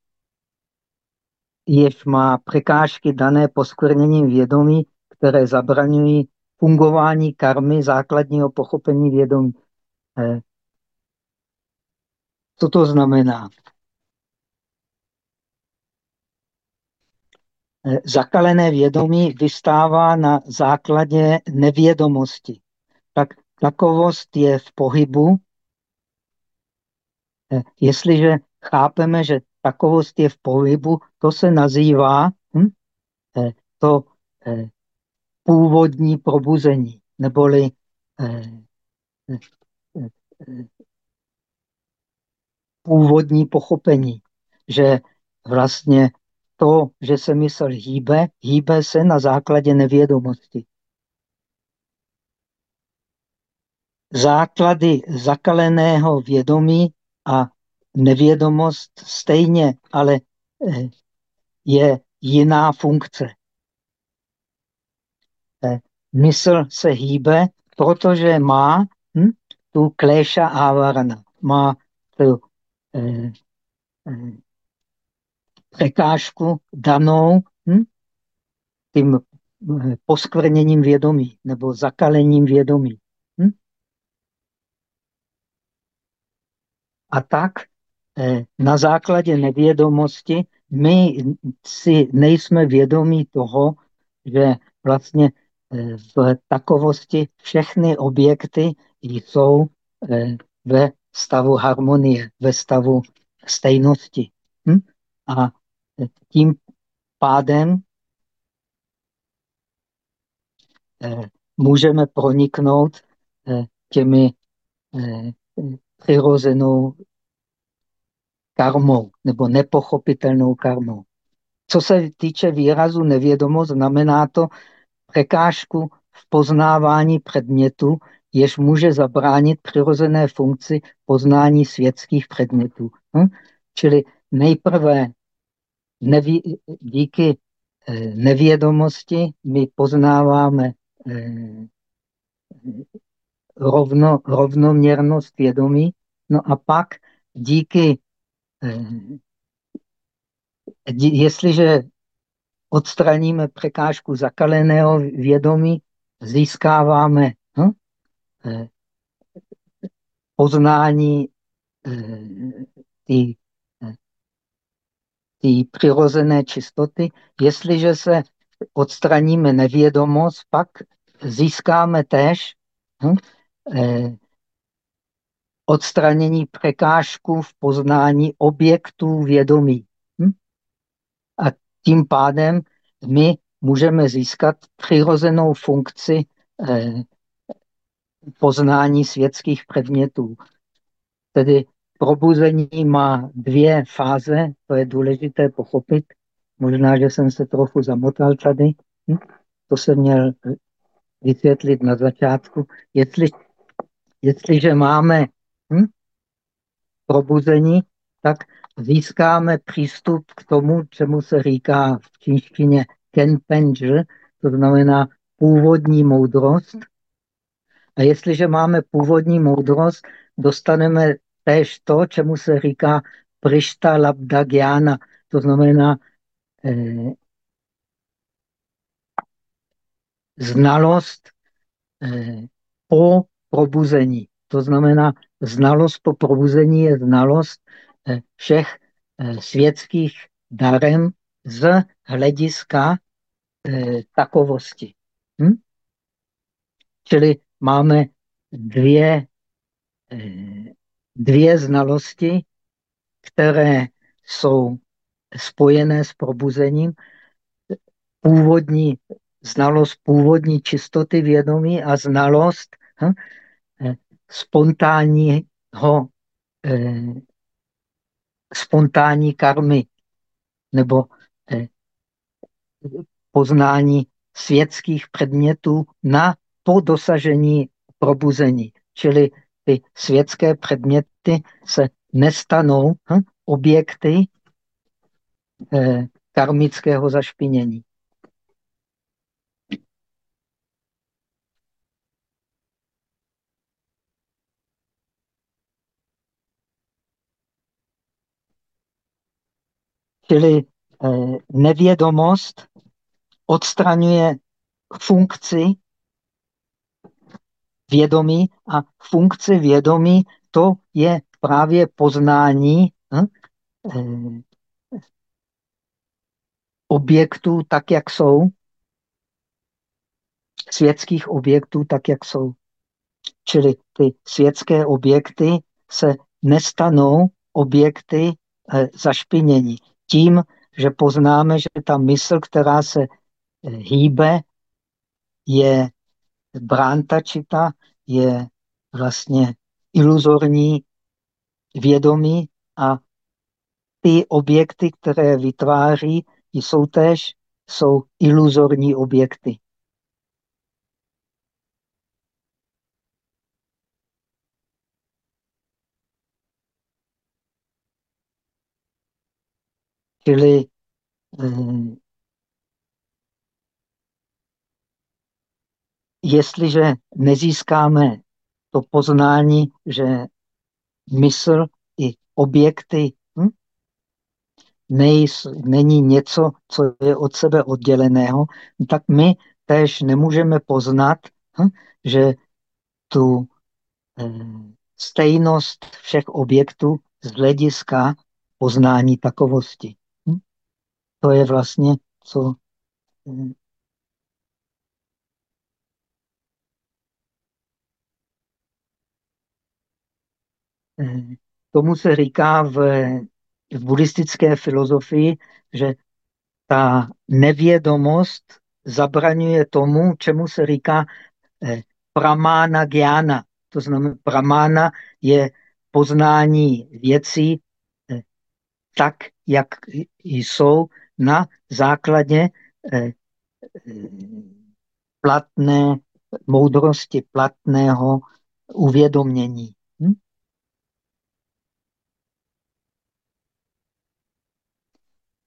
jež má překážky dané poskvrněním vědomí, které zabraňují fungování karmy základního pochopení vědomí. Eh, co to znamená? Eh, zakalené vědomí vystává na základě nevědomosti. Tak takovost je v pohybu. Eh, jestliže chápeme, že takovost je v pohybu, to se nazývá hm, to původní probuzení, neboli eh, eh, eh, původní pochopení, že vlastně to, že se mysl hýbe, hýbe se na základě nevědomosti. Základy zakaleného vědomí a nevědomost stejně, ale je jiná funkce mysl se hýbe, protože má hm, tu kléša ávarana, má tu eh, eh, překážku danou hm, tím eh, poskvrněním vědomí nebo zakalením vědomí. Hm? A tak eh, na základě nevědomosti my si nejsme vědomí toho, že vlastně v takovosti všechny objekty jsou eh, ve stavu harmonie, ve stavu stejnosti. Hm? A tím pádem eh, můžeme proniknout eh, těmi přirozenou karmou nebo nepochopitelnou karmou. Co se týče výrazu nevědomost, znamená to, překážku v poznávání předmětu, jež může zabránit přirozené funkci poznání světských předmětů. Hm? Čili nejprve neví, díky eh, nevědomosti my poznáváme eh, rovno, rovnoměrnost vědomí, no a pak díky, eh, jestliže odstraníme překážku zakaleného vědomí, získáváme hm, poznání eh, ty ty přirozené čistoty. Jestliže se odstraníme nevědomost, pak získáme též hm, eh, odstranění překážků v poznání objektů vědomí. Tím pádem my můžeme získat přirozenou funkci eh, poznání světských předmětů. Tedy probuzení má dvě fáze, to je důležité pochopit. Možná, že jsem se trochu zamotal tady. Hm? To jsem měl vysvětlit na začátku. Jestli, jestliže máme hm, probuzení, tak získáme přístup k tomu, čemu se říká v čínštině Kenpenj, to znamená původní moudrost. A jestliže máme původní moudrost, dostaneme též to, čemu se říká Prishta Labda Gyana, to znamená eh, znalost eh, po probuzení. To znamená, znalost po probuzení je znalost všech eh, světských darem z hlediska eh, takovosti. Hm? Čili máme dvě, dvě znalosti, které jsou spojené s probuzením. Původní znalost původní čistoty vědomí a znalost hm, spontánního eh, spontánní karmy nebo eh, poznání světských předmětů na po dosažení probuzení. Čili ty světské předměty se nestanou hm, objekty eh, karmického zašpinění. Čili eh, nevědomost odstraňuje funkci vědomí a funkce vědomí to je právě poznání hm, eh, objektů tak, jak jsou, světských objektů tak, jak jsou. Čili ty světské objekty se nestanou objekty eh, zašpinění tím, že poznáme, že ta mysl, která se eh, hýbe, je brántačita, je vlastně iluzorní vědomí a ty objekty, které vytváří, jsou též jsou iluzorní objekty. Čili eh, jestliže nezískáme to poznání, že mysl i objekty hm, nejs, není něco, co je od sebe odděleného, tak my též nemůžeme poznat, hm, že tu eh, stejnost všech objektů z hlediska poznání takovosti. To je vlastně, co eh, eh, tomu se říká v, v buddhistické filozofii, že ta nevědomost zabraňuje tomu, čemu se říká eh, pramána gyana. To znamená, pramána je poznání věcí tak, jak jsou na základě eh, eh, platné moudrosti, platného uvědomění. Hm?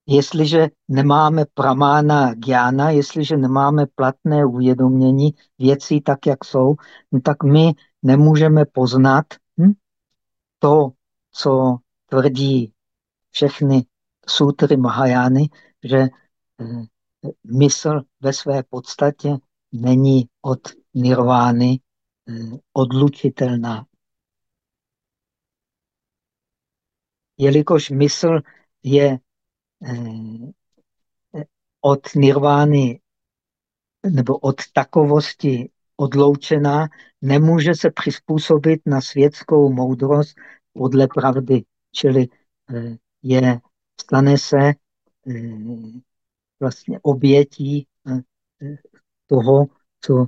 Jestliže nemáme pramána gyana, jestliže nemáme platné uvědomění věcí tak, jak jsou, no tak my nemůžeme poznat hm? to, co tvrdí všechny sutry Mahajány, že eh, mysl ve své podstatě není od nirvány eh, odlučitelná. Jelikož mysl je od nirvány nebo od takovosti odloučená, nemůže se přizpůsobit na světskou moudrost podle pravdy. Čili eh, je, stane se eh, vlastně obětí eh, toho, co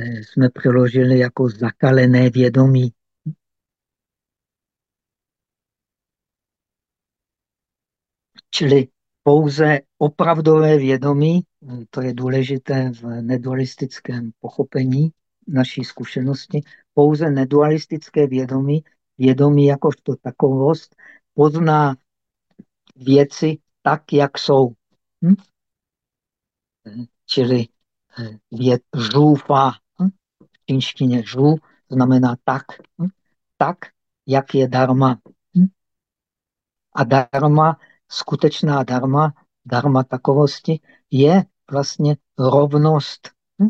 jsme přiložili jako zakalené vědomí. Čili pouze opravdové vědomí, to je důležité v nedualistickém pochopení naší zkušenosti, pouze nedualistické vědomí, vědomí jakožto takovost, pozná věci tak, jak jsou. Hm? Čili eh, věd žůfa, hm? v čínštině žů znamená tak, hm? tak, jak je dharma. Hm? A dharma skutečná dharma, dharma takovosti, je vlastně rovnost hm?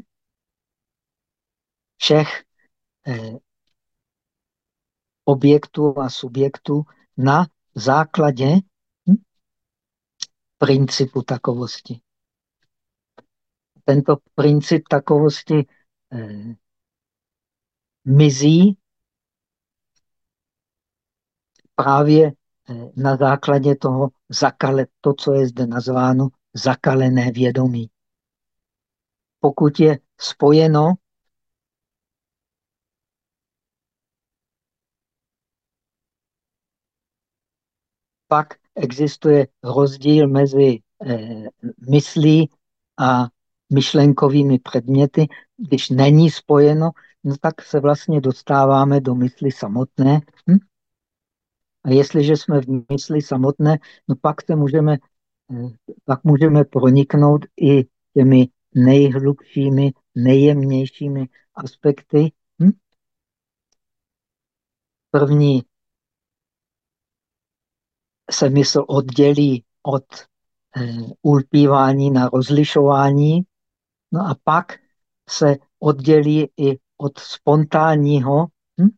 všech eh, objektů a subjektů na základě hm? Principu takovosti. Tento princip takovosti eh, mizí právě Eh, na základě toho zakale, to, co je zde nazváno zakalené vědomí. Pokud je spojeno pak existuje rozdíl mezi eh, myslí a myšlenkovými předměty. Když není spojeno, no tak se vlastně dostáváme do mysli samotné. Hm? A jestliže jsme v mysli samotné, no pak, se můžeme, eh, pak můžeme proniknout i těmi nejhlubšími, nejjemnějšími aspekty. Hm? První se mysl oddělí od eh, ulpívání na rozlišování, no a pak se oddělí i od spontánního hm?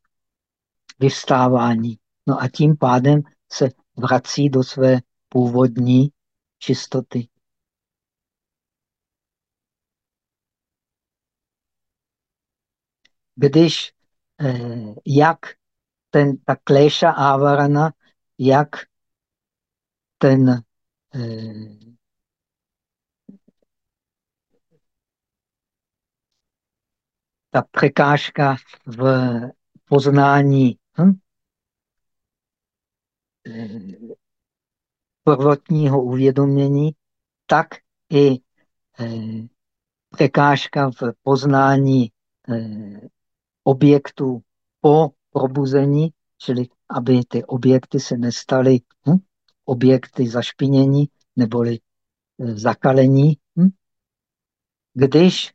vystávání. No a tím pádem se vrací do své původní čistoty. Když eh, jak ten, ta kléša ávarana, jak ten eh, ta překážka v poznání hm? prvotního uvědomění, tak i eh, překážka v poznání eh, objektů po probuzení, čili aby ty objekty se nestaly hm, objekty zašpinění neboli eh, zakalení. Hm? Když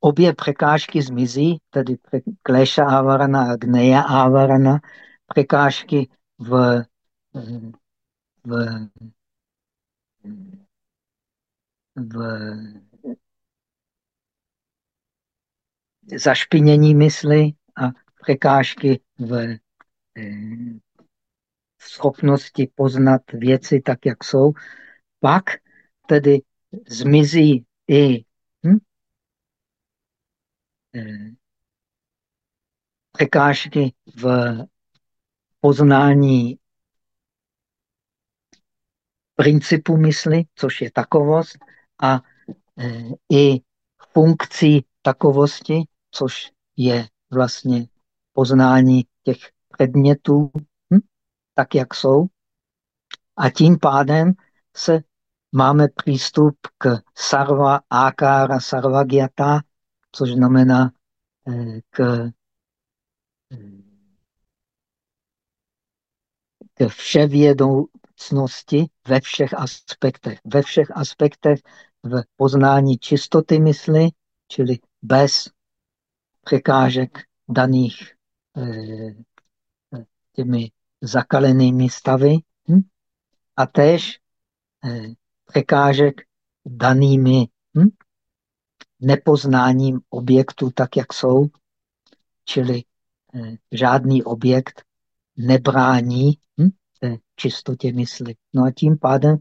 obě překážky zmizí, tedy kléša avarana a gneja avarana, překážky v, v, v zašpinění mysli a překážky v, v schopnosti poznat věci tak, jak jsou, pak tedy zmizí i hm, překážky v poznání principu mysli, což je takovost, a e, i funkcí takovosti, což je vlastně poznání těch předmětů, tak jak jsou. A tím pádem se máme přístup k sarva ákára sarvagyata, což znamená e, k ke vševědoucnosti ve všech aspektech. Ve všech aspektech v poznání čistoty mysli, čili bez překážek daných eh, těmi zakalenými stavy hm? a též eh, překážek danými hm? nepoznáním objektů tak, jak jsou, čili eh, žádný objekt nebrání hm, té čistotě mysli. No a tím pádem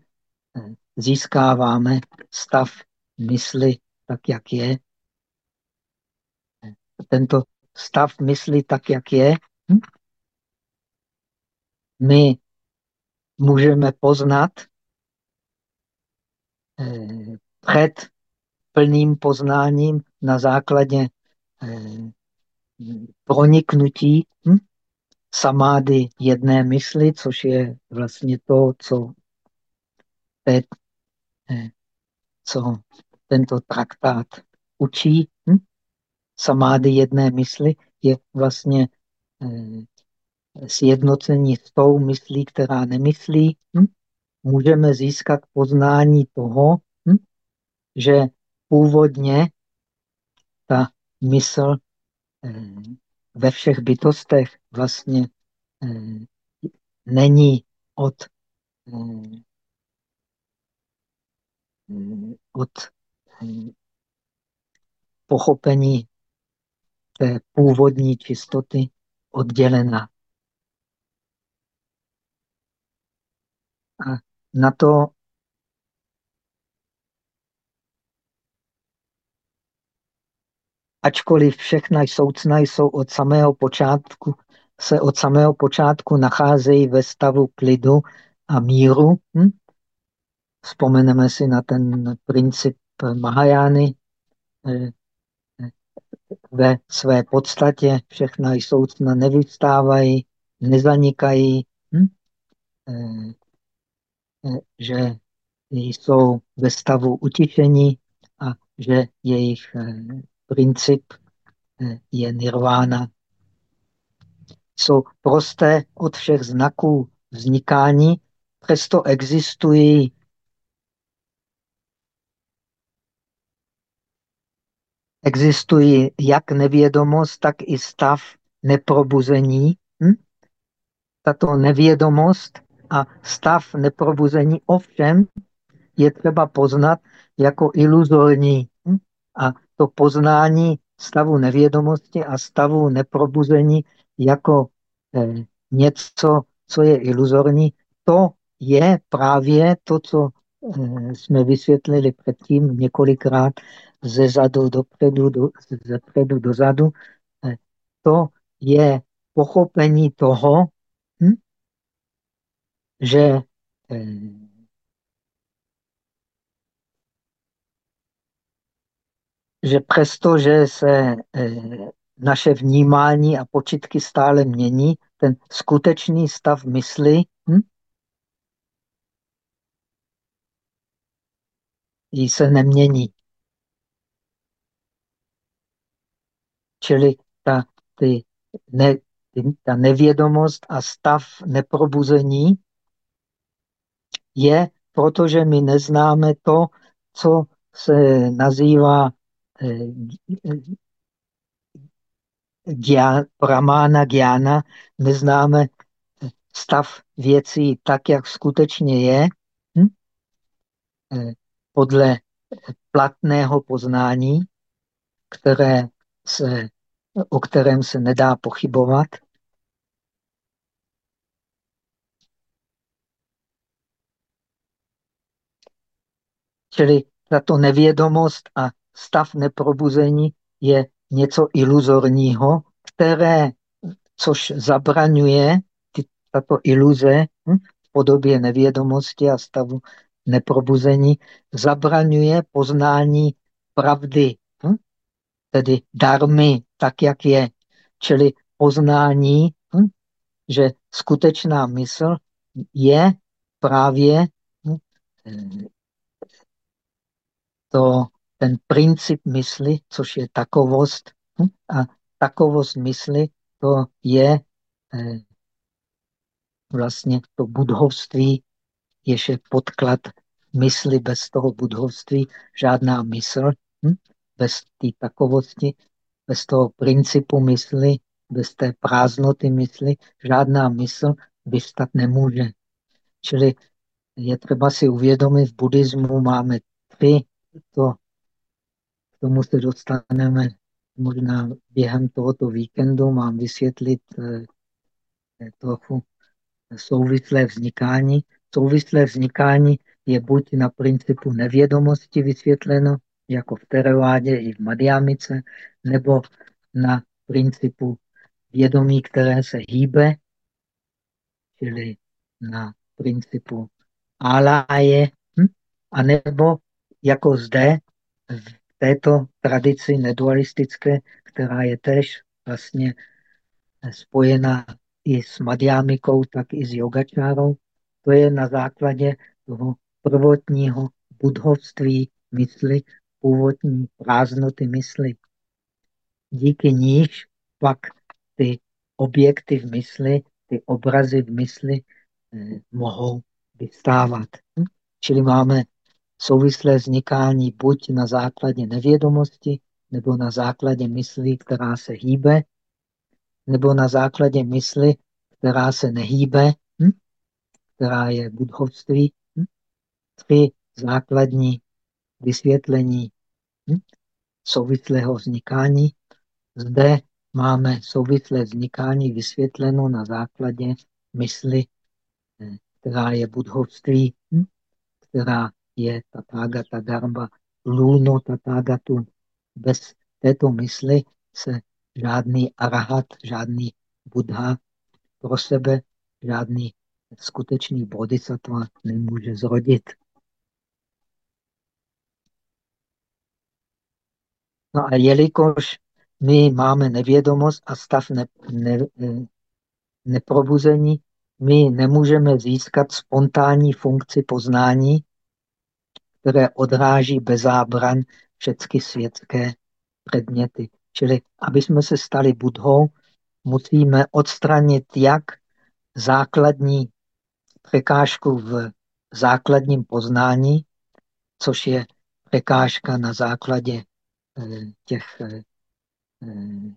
získáváme stav mysli tak, jak je. Tento stav mysli tak, jak je? My můžeme poznat eh, před plným poznáním na základě eh, proniknutí hm? samády jedné mysli, což je vlastně to, co, teď, eh, co tento traktát učí. Hm? Samády jedné mysli je vlastně sjednocení s tou myslí, která nemyslí. Hm? Můžeme získat poznání toho, hm? že původně ta mysl eh, ve všech bytostech vlastně eh, není od, eh, od pochopení té původní čistoty oddělená. A na to ačkoliv všechna soucna jsou od samého počátku, se od samého počátku nacházejí ve stavu klidu a míru. Hm? Vzpomeneme si na ten princip Mahajány. Eh, ve své podstatě všechna soucna nevystávají, nezanikají, hm? Eh, eh, že jsou ve stavu utišení a že jejich princip eh, je nirvána. Jsou prosté od všech znaků vznikání, přesto existují existují jak nevědomost, tak i stav neprobuzení. Hm? Tato nevědomost a stav neprobuzení ovšem je třeba poznat jako iluzorní. A to poznání stavu nevědomosti a stavu neprobuzení jako eh, něco, co je iluzorní, to je právě to, co eh, jsme vysvětlili předtím několikrát ze zadu dopředu, do, ze předu dozadu. Eh, to je pochopení toho, že eh, že přesto, že se eh, naše vnímání a počitky stále mění, ten skutečný stav mysli hm, jí se nemění. Čili ta, ty, ne, ta nevědomost a stav neprobuzení je, protože my neznáme to, co se nazývá Gia, pramána Giana, neznáme stav věcí tak, jak skutečně je, hm? Eh, podle platného poznání, které se, o kterém se nedá pochybovat. Čili tato nevědomost a stav neprobuzení je něco iluzorního, které, což zabraňuje ty, tato iluze hm, v podobě nevědomosti a stavu neprobuzení, zabraňuje poznání pravdy, hm, tedy darmy, tak jak je, čili poznání, hm, že skutečná mysl je právě hm, to ten princip mysli, což je takovost. Hm? A takovost mysli, to je eh, vlastně to budhovství, jež je podklad mysli. Bez toho budhovství žádná mysl, hm? bez té takovosti, bez toho principu mysli, bez té prázdnoty mysli, žádná mysl vystat nemůže. Čili je třeba si uvědomit, v buddhismu máme tři to tomu se dostaneme možná během tohoto víkendu. Mám vysvětlit eh, trochu souvislé vznikání. Souvislé vznikání je buď na principu nevědomosti vysvětleno, jako v Terevádě i v Madhyamice, nebo na principu vědomí, které se hýbe, čili na principu aláje, hm? anebo jako zde v této tradici nedualistické, která je tež vlastně spojena i s Madhyamikou, tak i s yogačárou. To je na základě toho prvotního budhovství mysli, původní prázdnoty mysli. Díky níž pak ty objekty v mysli, ty obrazy v mysli eh, mohou vystávat. Hm? Čili máme souvislé vznikání buď na základě nevědomosti, nebo na základě mysli, která se hýbe, nebo na základě mysli, která se nehýbe, hm? která je budhovství. Hm? Tři základní vysvětlení hm? souvislého vznikání. Zde máme souvislé vznikání vysvětleno na základě mysli, eh, která je budhovství, hm? která je Tathagata Dharma, luno Tathagatu. Bez této mysli se žádný arahat, žádný buddha pro sebe, žádný skutečný bodhisattva nemůže zrodit. No a jelikož my máme nevědomost a stav ne, ne, neprobuzení, my nemůžeme získat spontánní funkci poznání, které odráží bez zábran všechny světské předměty. Čili, aby jsme se stali budhou, musíme odstranit jak základní překážku v základním poznání, což je překážka na základě eh, těch eh, eh,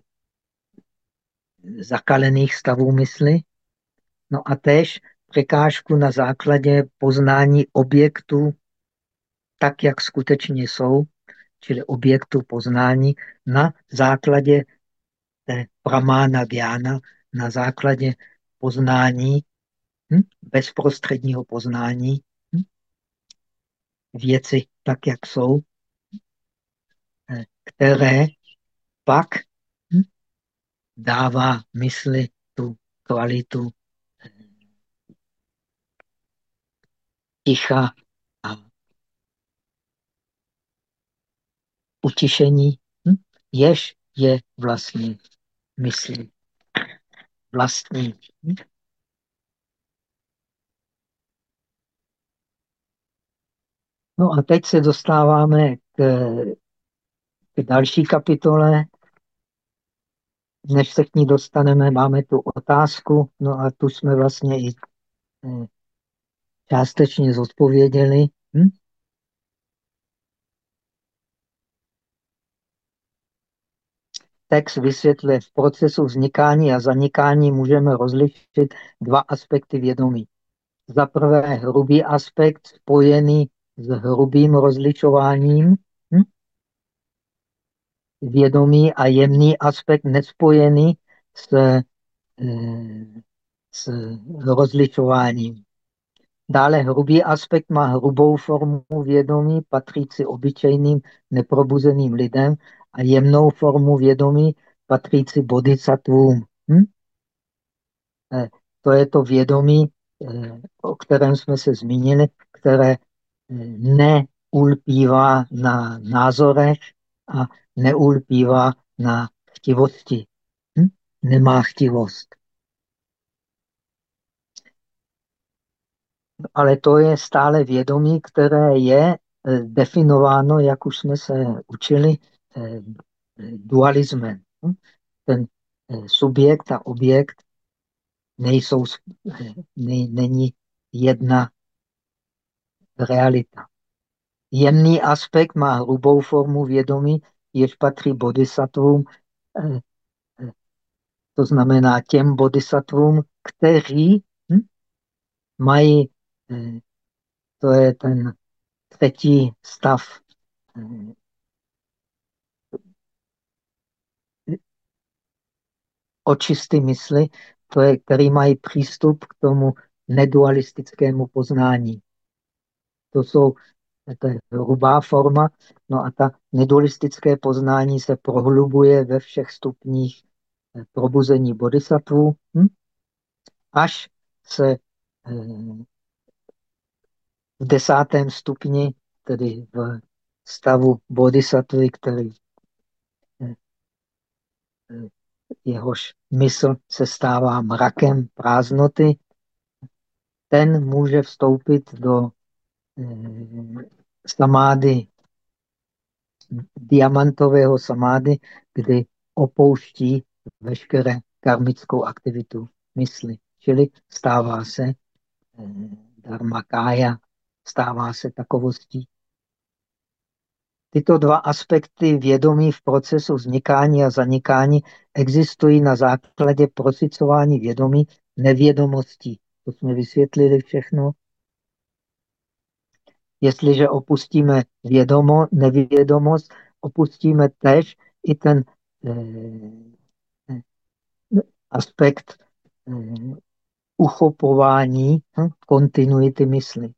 zakalených stavů mysli. No a též překážku na základě poznání objektů tak, jak skutečně jsou, čili objektu poznání, na základě té pramána Diana, na základě poznání, hm, bezprostředního poznání, hm, věci tak, jak jsou, eh, které pak hm, dává mysli tu kvalitu eh, ticha utišení, hm? jež je vlastně myslí vlastní. Hm? No a teď se dostáváme k, k další kapitole. Než se k ní dostaneme, máme tu otázku, no a tu jsme vlastně i eh, částečně zodpověděli. Hm? Text vysvětluje, v procesu vznikání a zanikání můžeme rozlišit dva aspekty vědomí. Za prvé hrubý aspekt spojený s hrubým rozlišováním hm? vědomí a jemný aspekt nespojený s, eh, s rozlišováním. Dále hrubý aspekt má hrubou formu vědomí, patřící obyčejným neprobuzeným lidem a jemnou formu vědomí patřící bodhisattvům. Hm? Eh, to je to vědomí, eh, o kterém jsme se zmínili, které eh, neulpívá na názorech a neulpívá na chtivosti. Hm? Nemá chtivost. Ale to je stále vědomí, které je definováno, jak už jsme se učili, dualismem. Hm? Ten eh, subjekt a objekt nejsou, eh, ne, není jedna realita. Jemný aspekt má hrubou formu vědomí, jež patří bodhisattvům, to znamená těm bodhisattvům, kteří hm, mají, to je ten třetí stav očisty mysli, to je, který mají přístup k tomu nedualistickému poznání. To jsou to je hrubá forma. No a ta nedualistické poznání se prohlubuje ve všech stupních eh, probuzení bodhisattvů, hm? až se eh, v desátém stupni, tedy v stavu bodhisattvy, který eh, jehož mysl se stává mrakem prázdnoty, ten může vstoupit do eh, samády, diamantového samády, kdy opouští veškeré karmickou aktivitu mysli. Čili stává se eh, dharma kája, stává se takovostí. Tyto dva aspekty vědomí v procesu vznikání a zanikání existují na základě prosicování vědomí nevědomostí. To jsme vysvětlili všechno. Jestliže opustíme vědomo, nevědomost, opustíme tež i ten eh, aspekt eh, uchopování hm, kontinuity mysli.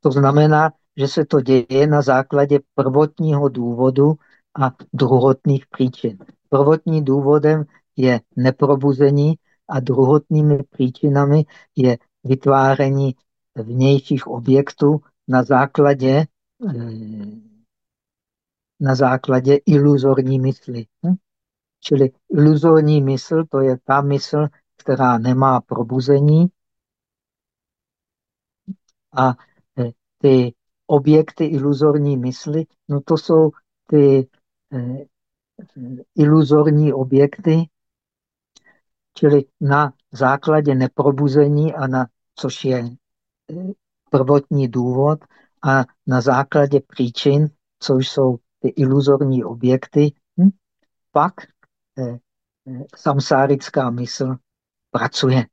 To znamená, že se to děje na základě prvotního důvodu a druhotných příčin. Prvotní důvodem je neprobuzení a druhotnými příčinami je vytváření vnějších objektů na základě, eh, na základě iluzorní mysli. Hm? Čili iluzorní mysl, to je ta mysl, která nemá probuzení a eh, ty objekty iluzorní mysli, no to jsou ty eh, iluzorní objekty, čili na základě neprobuzení, a na, což je eh, prvotní důvod, a na základě příčin, což jsou ty iluzorní objekty, hm, pak eh, eh, samsárická mysl pracuje.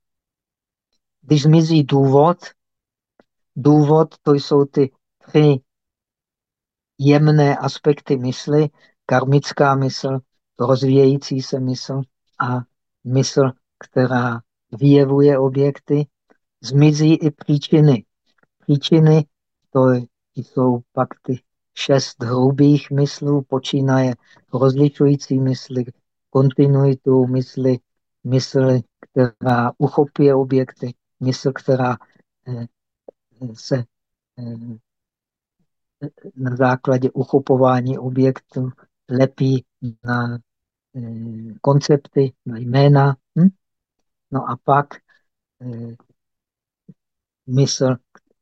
Když zmizí důvod, důvod to jsou ty tři jemné aspekty mysli, karmická mysl, rozvíjející se mysl a mysl, která vyjevuje objekty, zmizí i příčiny. Příčiny to jsou pak ty šest hrubých myslů, počínaje rozlišující mysli, kontinuitu mysli, mysl, která uchopuje objekty, mysl, která eh, se eh, na základě uchopování objektu lepí na eh, koncepty, na jména. Hm? No a pak eh, mysl,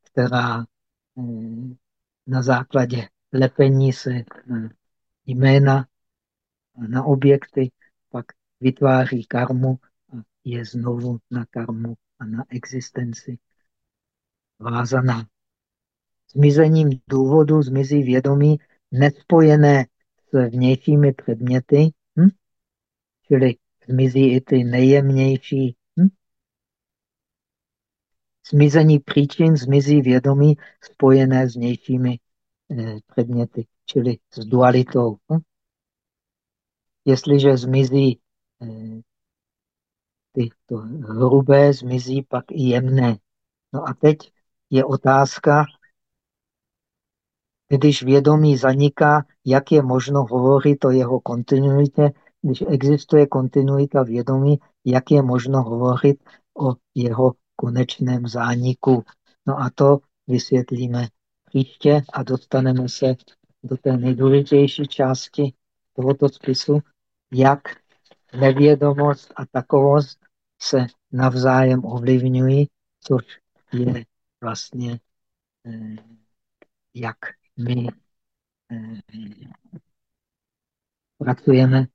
která eh, na základě lepení se na jména, na objekty, pak vytváří karmu a je znovu na karmu a na existenci vázaná zmizením důvodu zmizí vědomí nespojené s vnějšími předměty, hm? čili zmizí i ty nejjemnější. Hm? Zmizení příčin zmizí vědomí spojené s vnějšími eh, předměty, čili s dualitou. Hm? Jestliže zmizí eh, ty to hrubé, zmizí pak i jemné. No a teď je otázka, když vědomí zaniká, jak je možno hovořit o jeho kontinuitě? Když existuje kontinuita vědomí, jak je možno hovořit o jeho konečném zániku? No a to vysvětlíme příště a dostaneme se do té nejdůležitější části tohoto spisu, jak nevědomost a takovost se navzájem ovlivňují, což je vlastně eh, jak my eh, pracujeme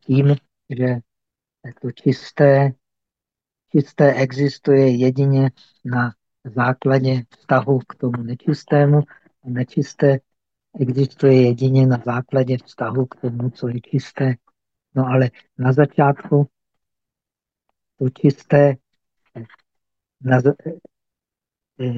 tím, že to čisté, čisté existuje jedině na základě vztahu k tomu nečistému a nečisté existuje jedině na základě vztahu k tomu, co je čisté. No ale na začátku to čisté na, eh,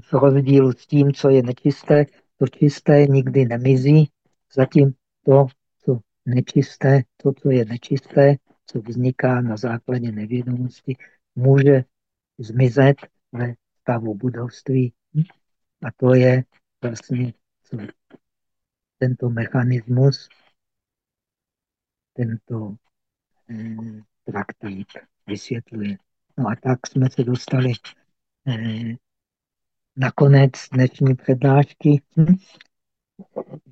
v rozdílu s tím, co je nečisté, to čisté nikdy nemizí, zatím to, co nečisté, to, co je nečisté, co vzniká na základě nevědomosti, může zmizet ve stavu budovství. A to je vlastně co tento mechanismus, tento eh, traktát vysvětluje. No a tak jsme se dostali eh, na konec dnešní přednášky. Hm?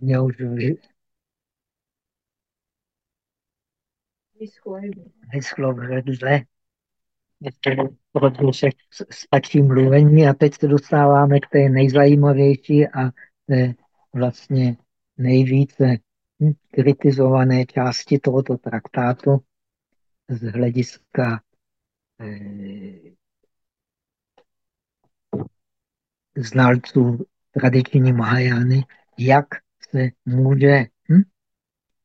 Mě už vyschlo v hrdle. Pro dnešek stačí mluvení a teď se dostáváme k té nejzajímavější a té vlastně nejvíce hm, kritizované části tohoto traktátu z hlediska eh, znalců tradiční Mahajány, jak se může hm,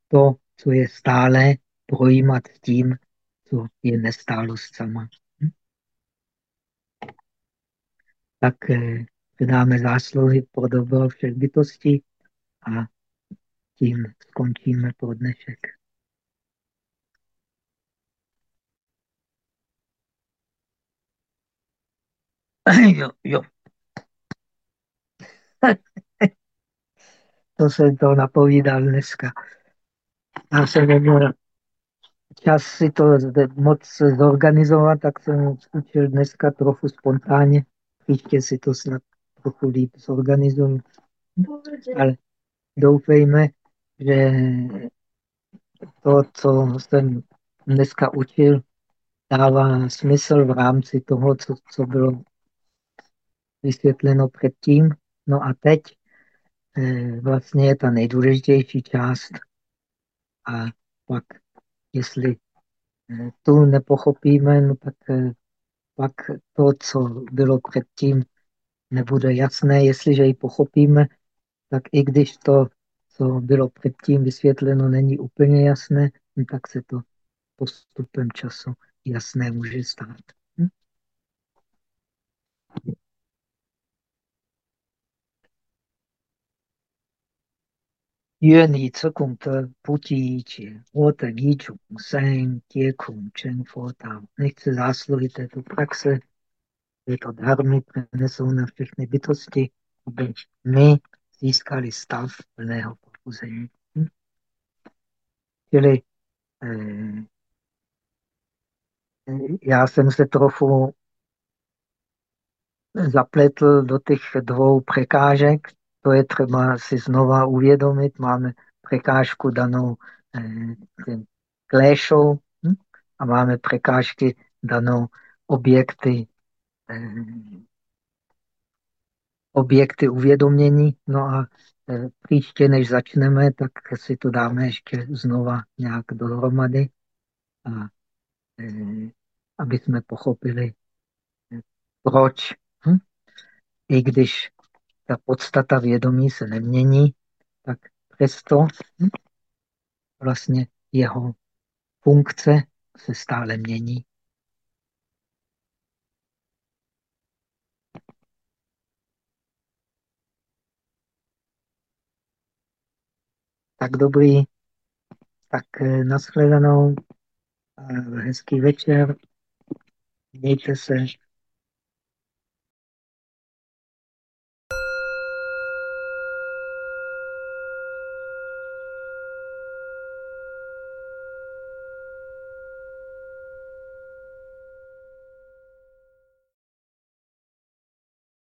to, co je stále, projímat tím, co je nestálost sama. Hm? Tak eh, předáme zásluhy pro dobro všech bytostí a tím skončíme pro dnešek. Jo, jo. to jsem to napovídal dneska. Já jsem neměl čas si to moc zorganizovat, tak jsem učil dneska trochu spontánně. Příště si to snad trochu líp zorganizuju. Ale doufejme, že to, co jsem dneska učil, dává smysl v rámci toho, co, co bylo vysvětleno předtím. No a teď eh, vlastně je ta nejdůležitější část. A pak, jestli eh, tu nepochopíme, no tak eh, pak to, co bylo předtím, nebude jasné. Jestliže ji pochopíme, tak i když to, co bylo předtím vysvětleno, není úplně jasné, no tak se to postupem času jasné může stát. Hm? 愿你此功德不计一切，我等一众生皆空成佛道. Nechci zásluhy této praxe, této dharmy přenesou na všechny bytosti, aby my získali stav plného popuzení. Hm? Čili eh, já jsem se trochu zapletl do těch dvou překážek, to je třeba si znova uvědomit. Máme překážku danou eh, kléšou hm? a máme překážky danou objekty, eh, objekty uvědomění. No a eh, příště, než začneme, tak si to dáme ještě znova nějak dohromady, a, aby jsme pochopili, proč. Hm? I když ta podstata vědomí se nemění, tak přesto vlastně jeho funkce se stále mění. Tak dobrý, tak eh, nashledanou, hezký večer, mějte se.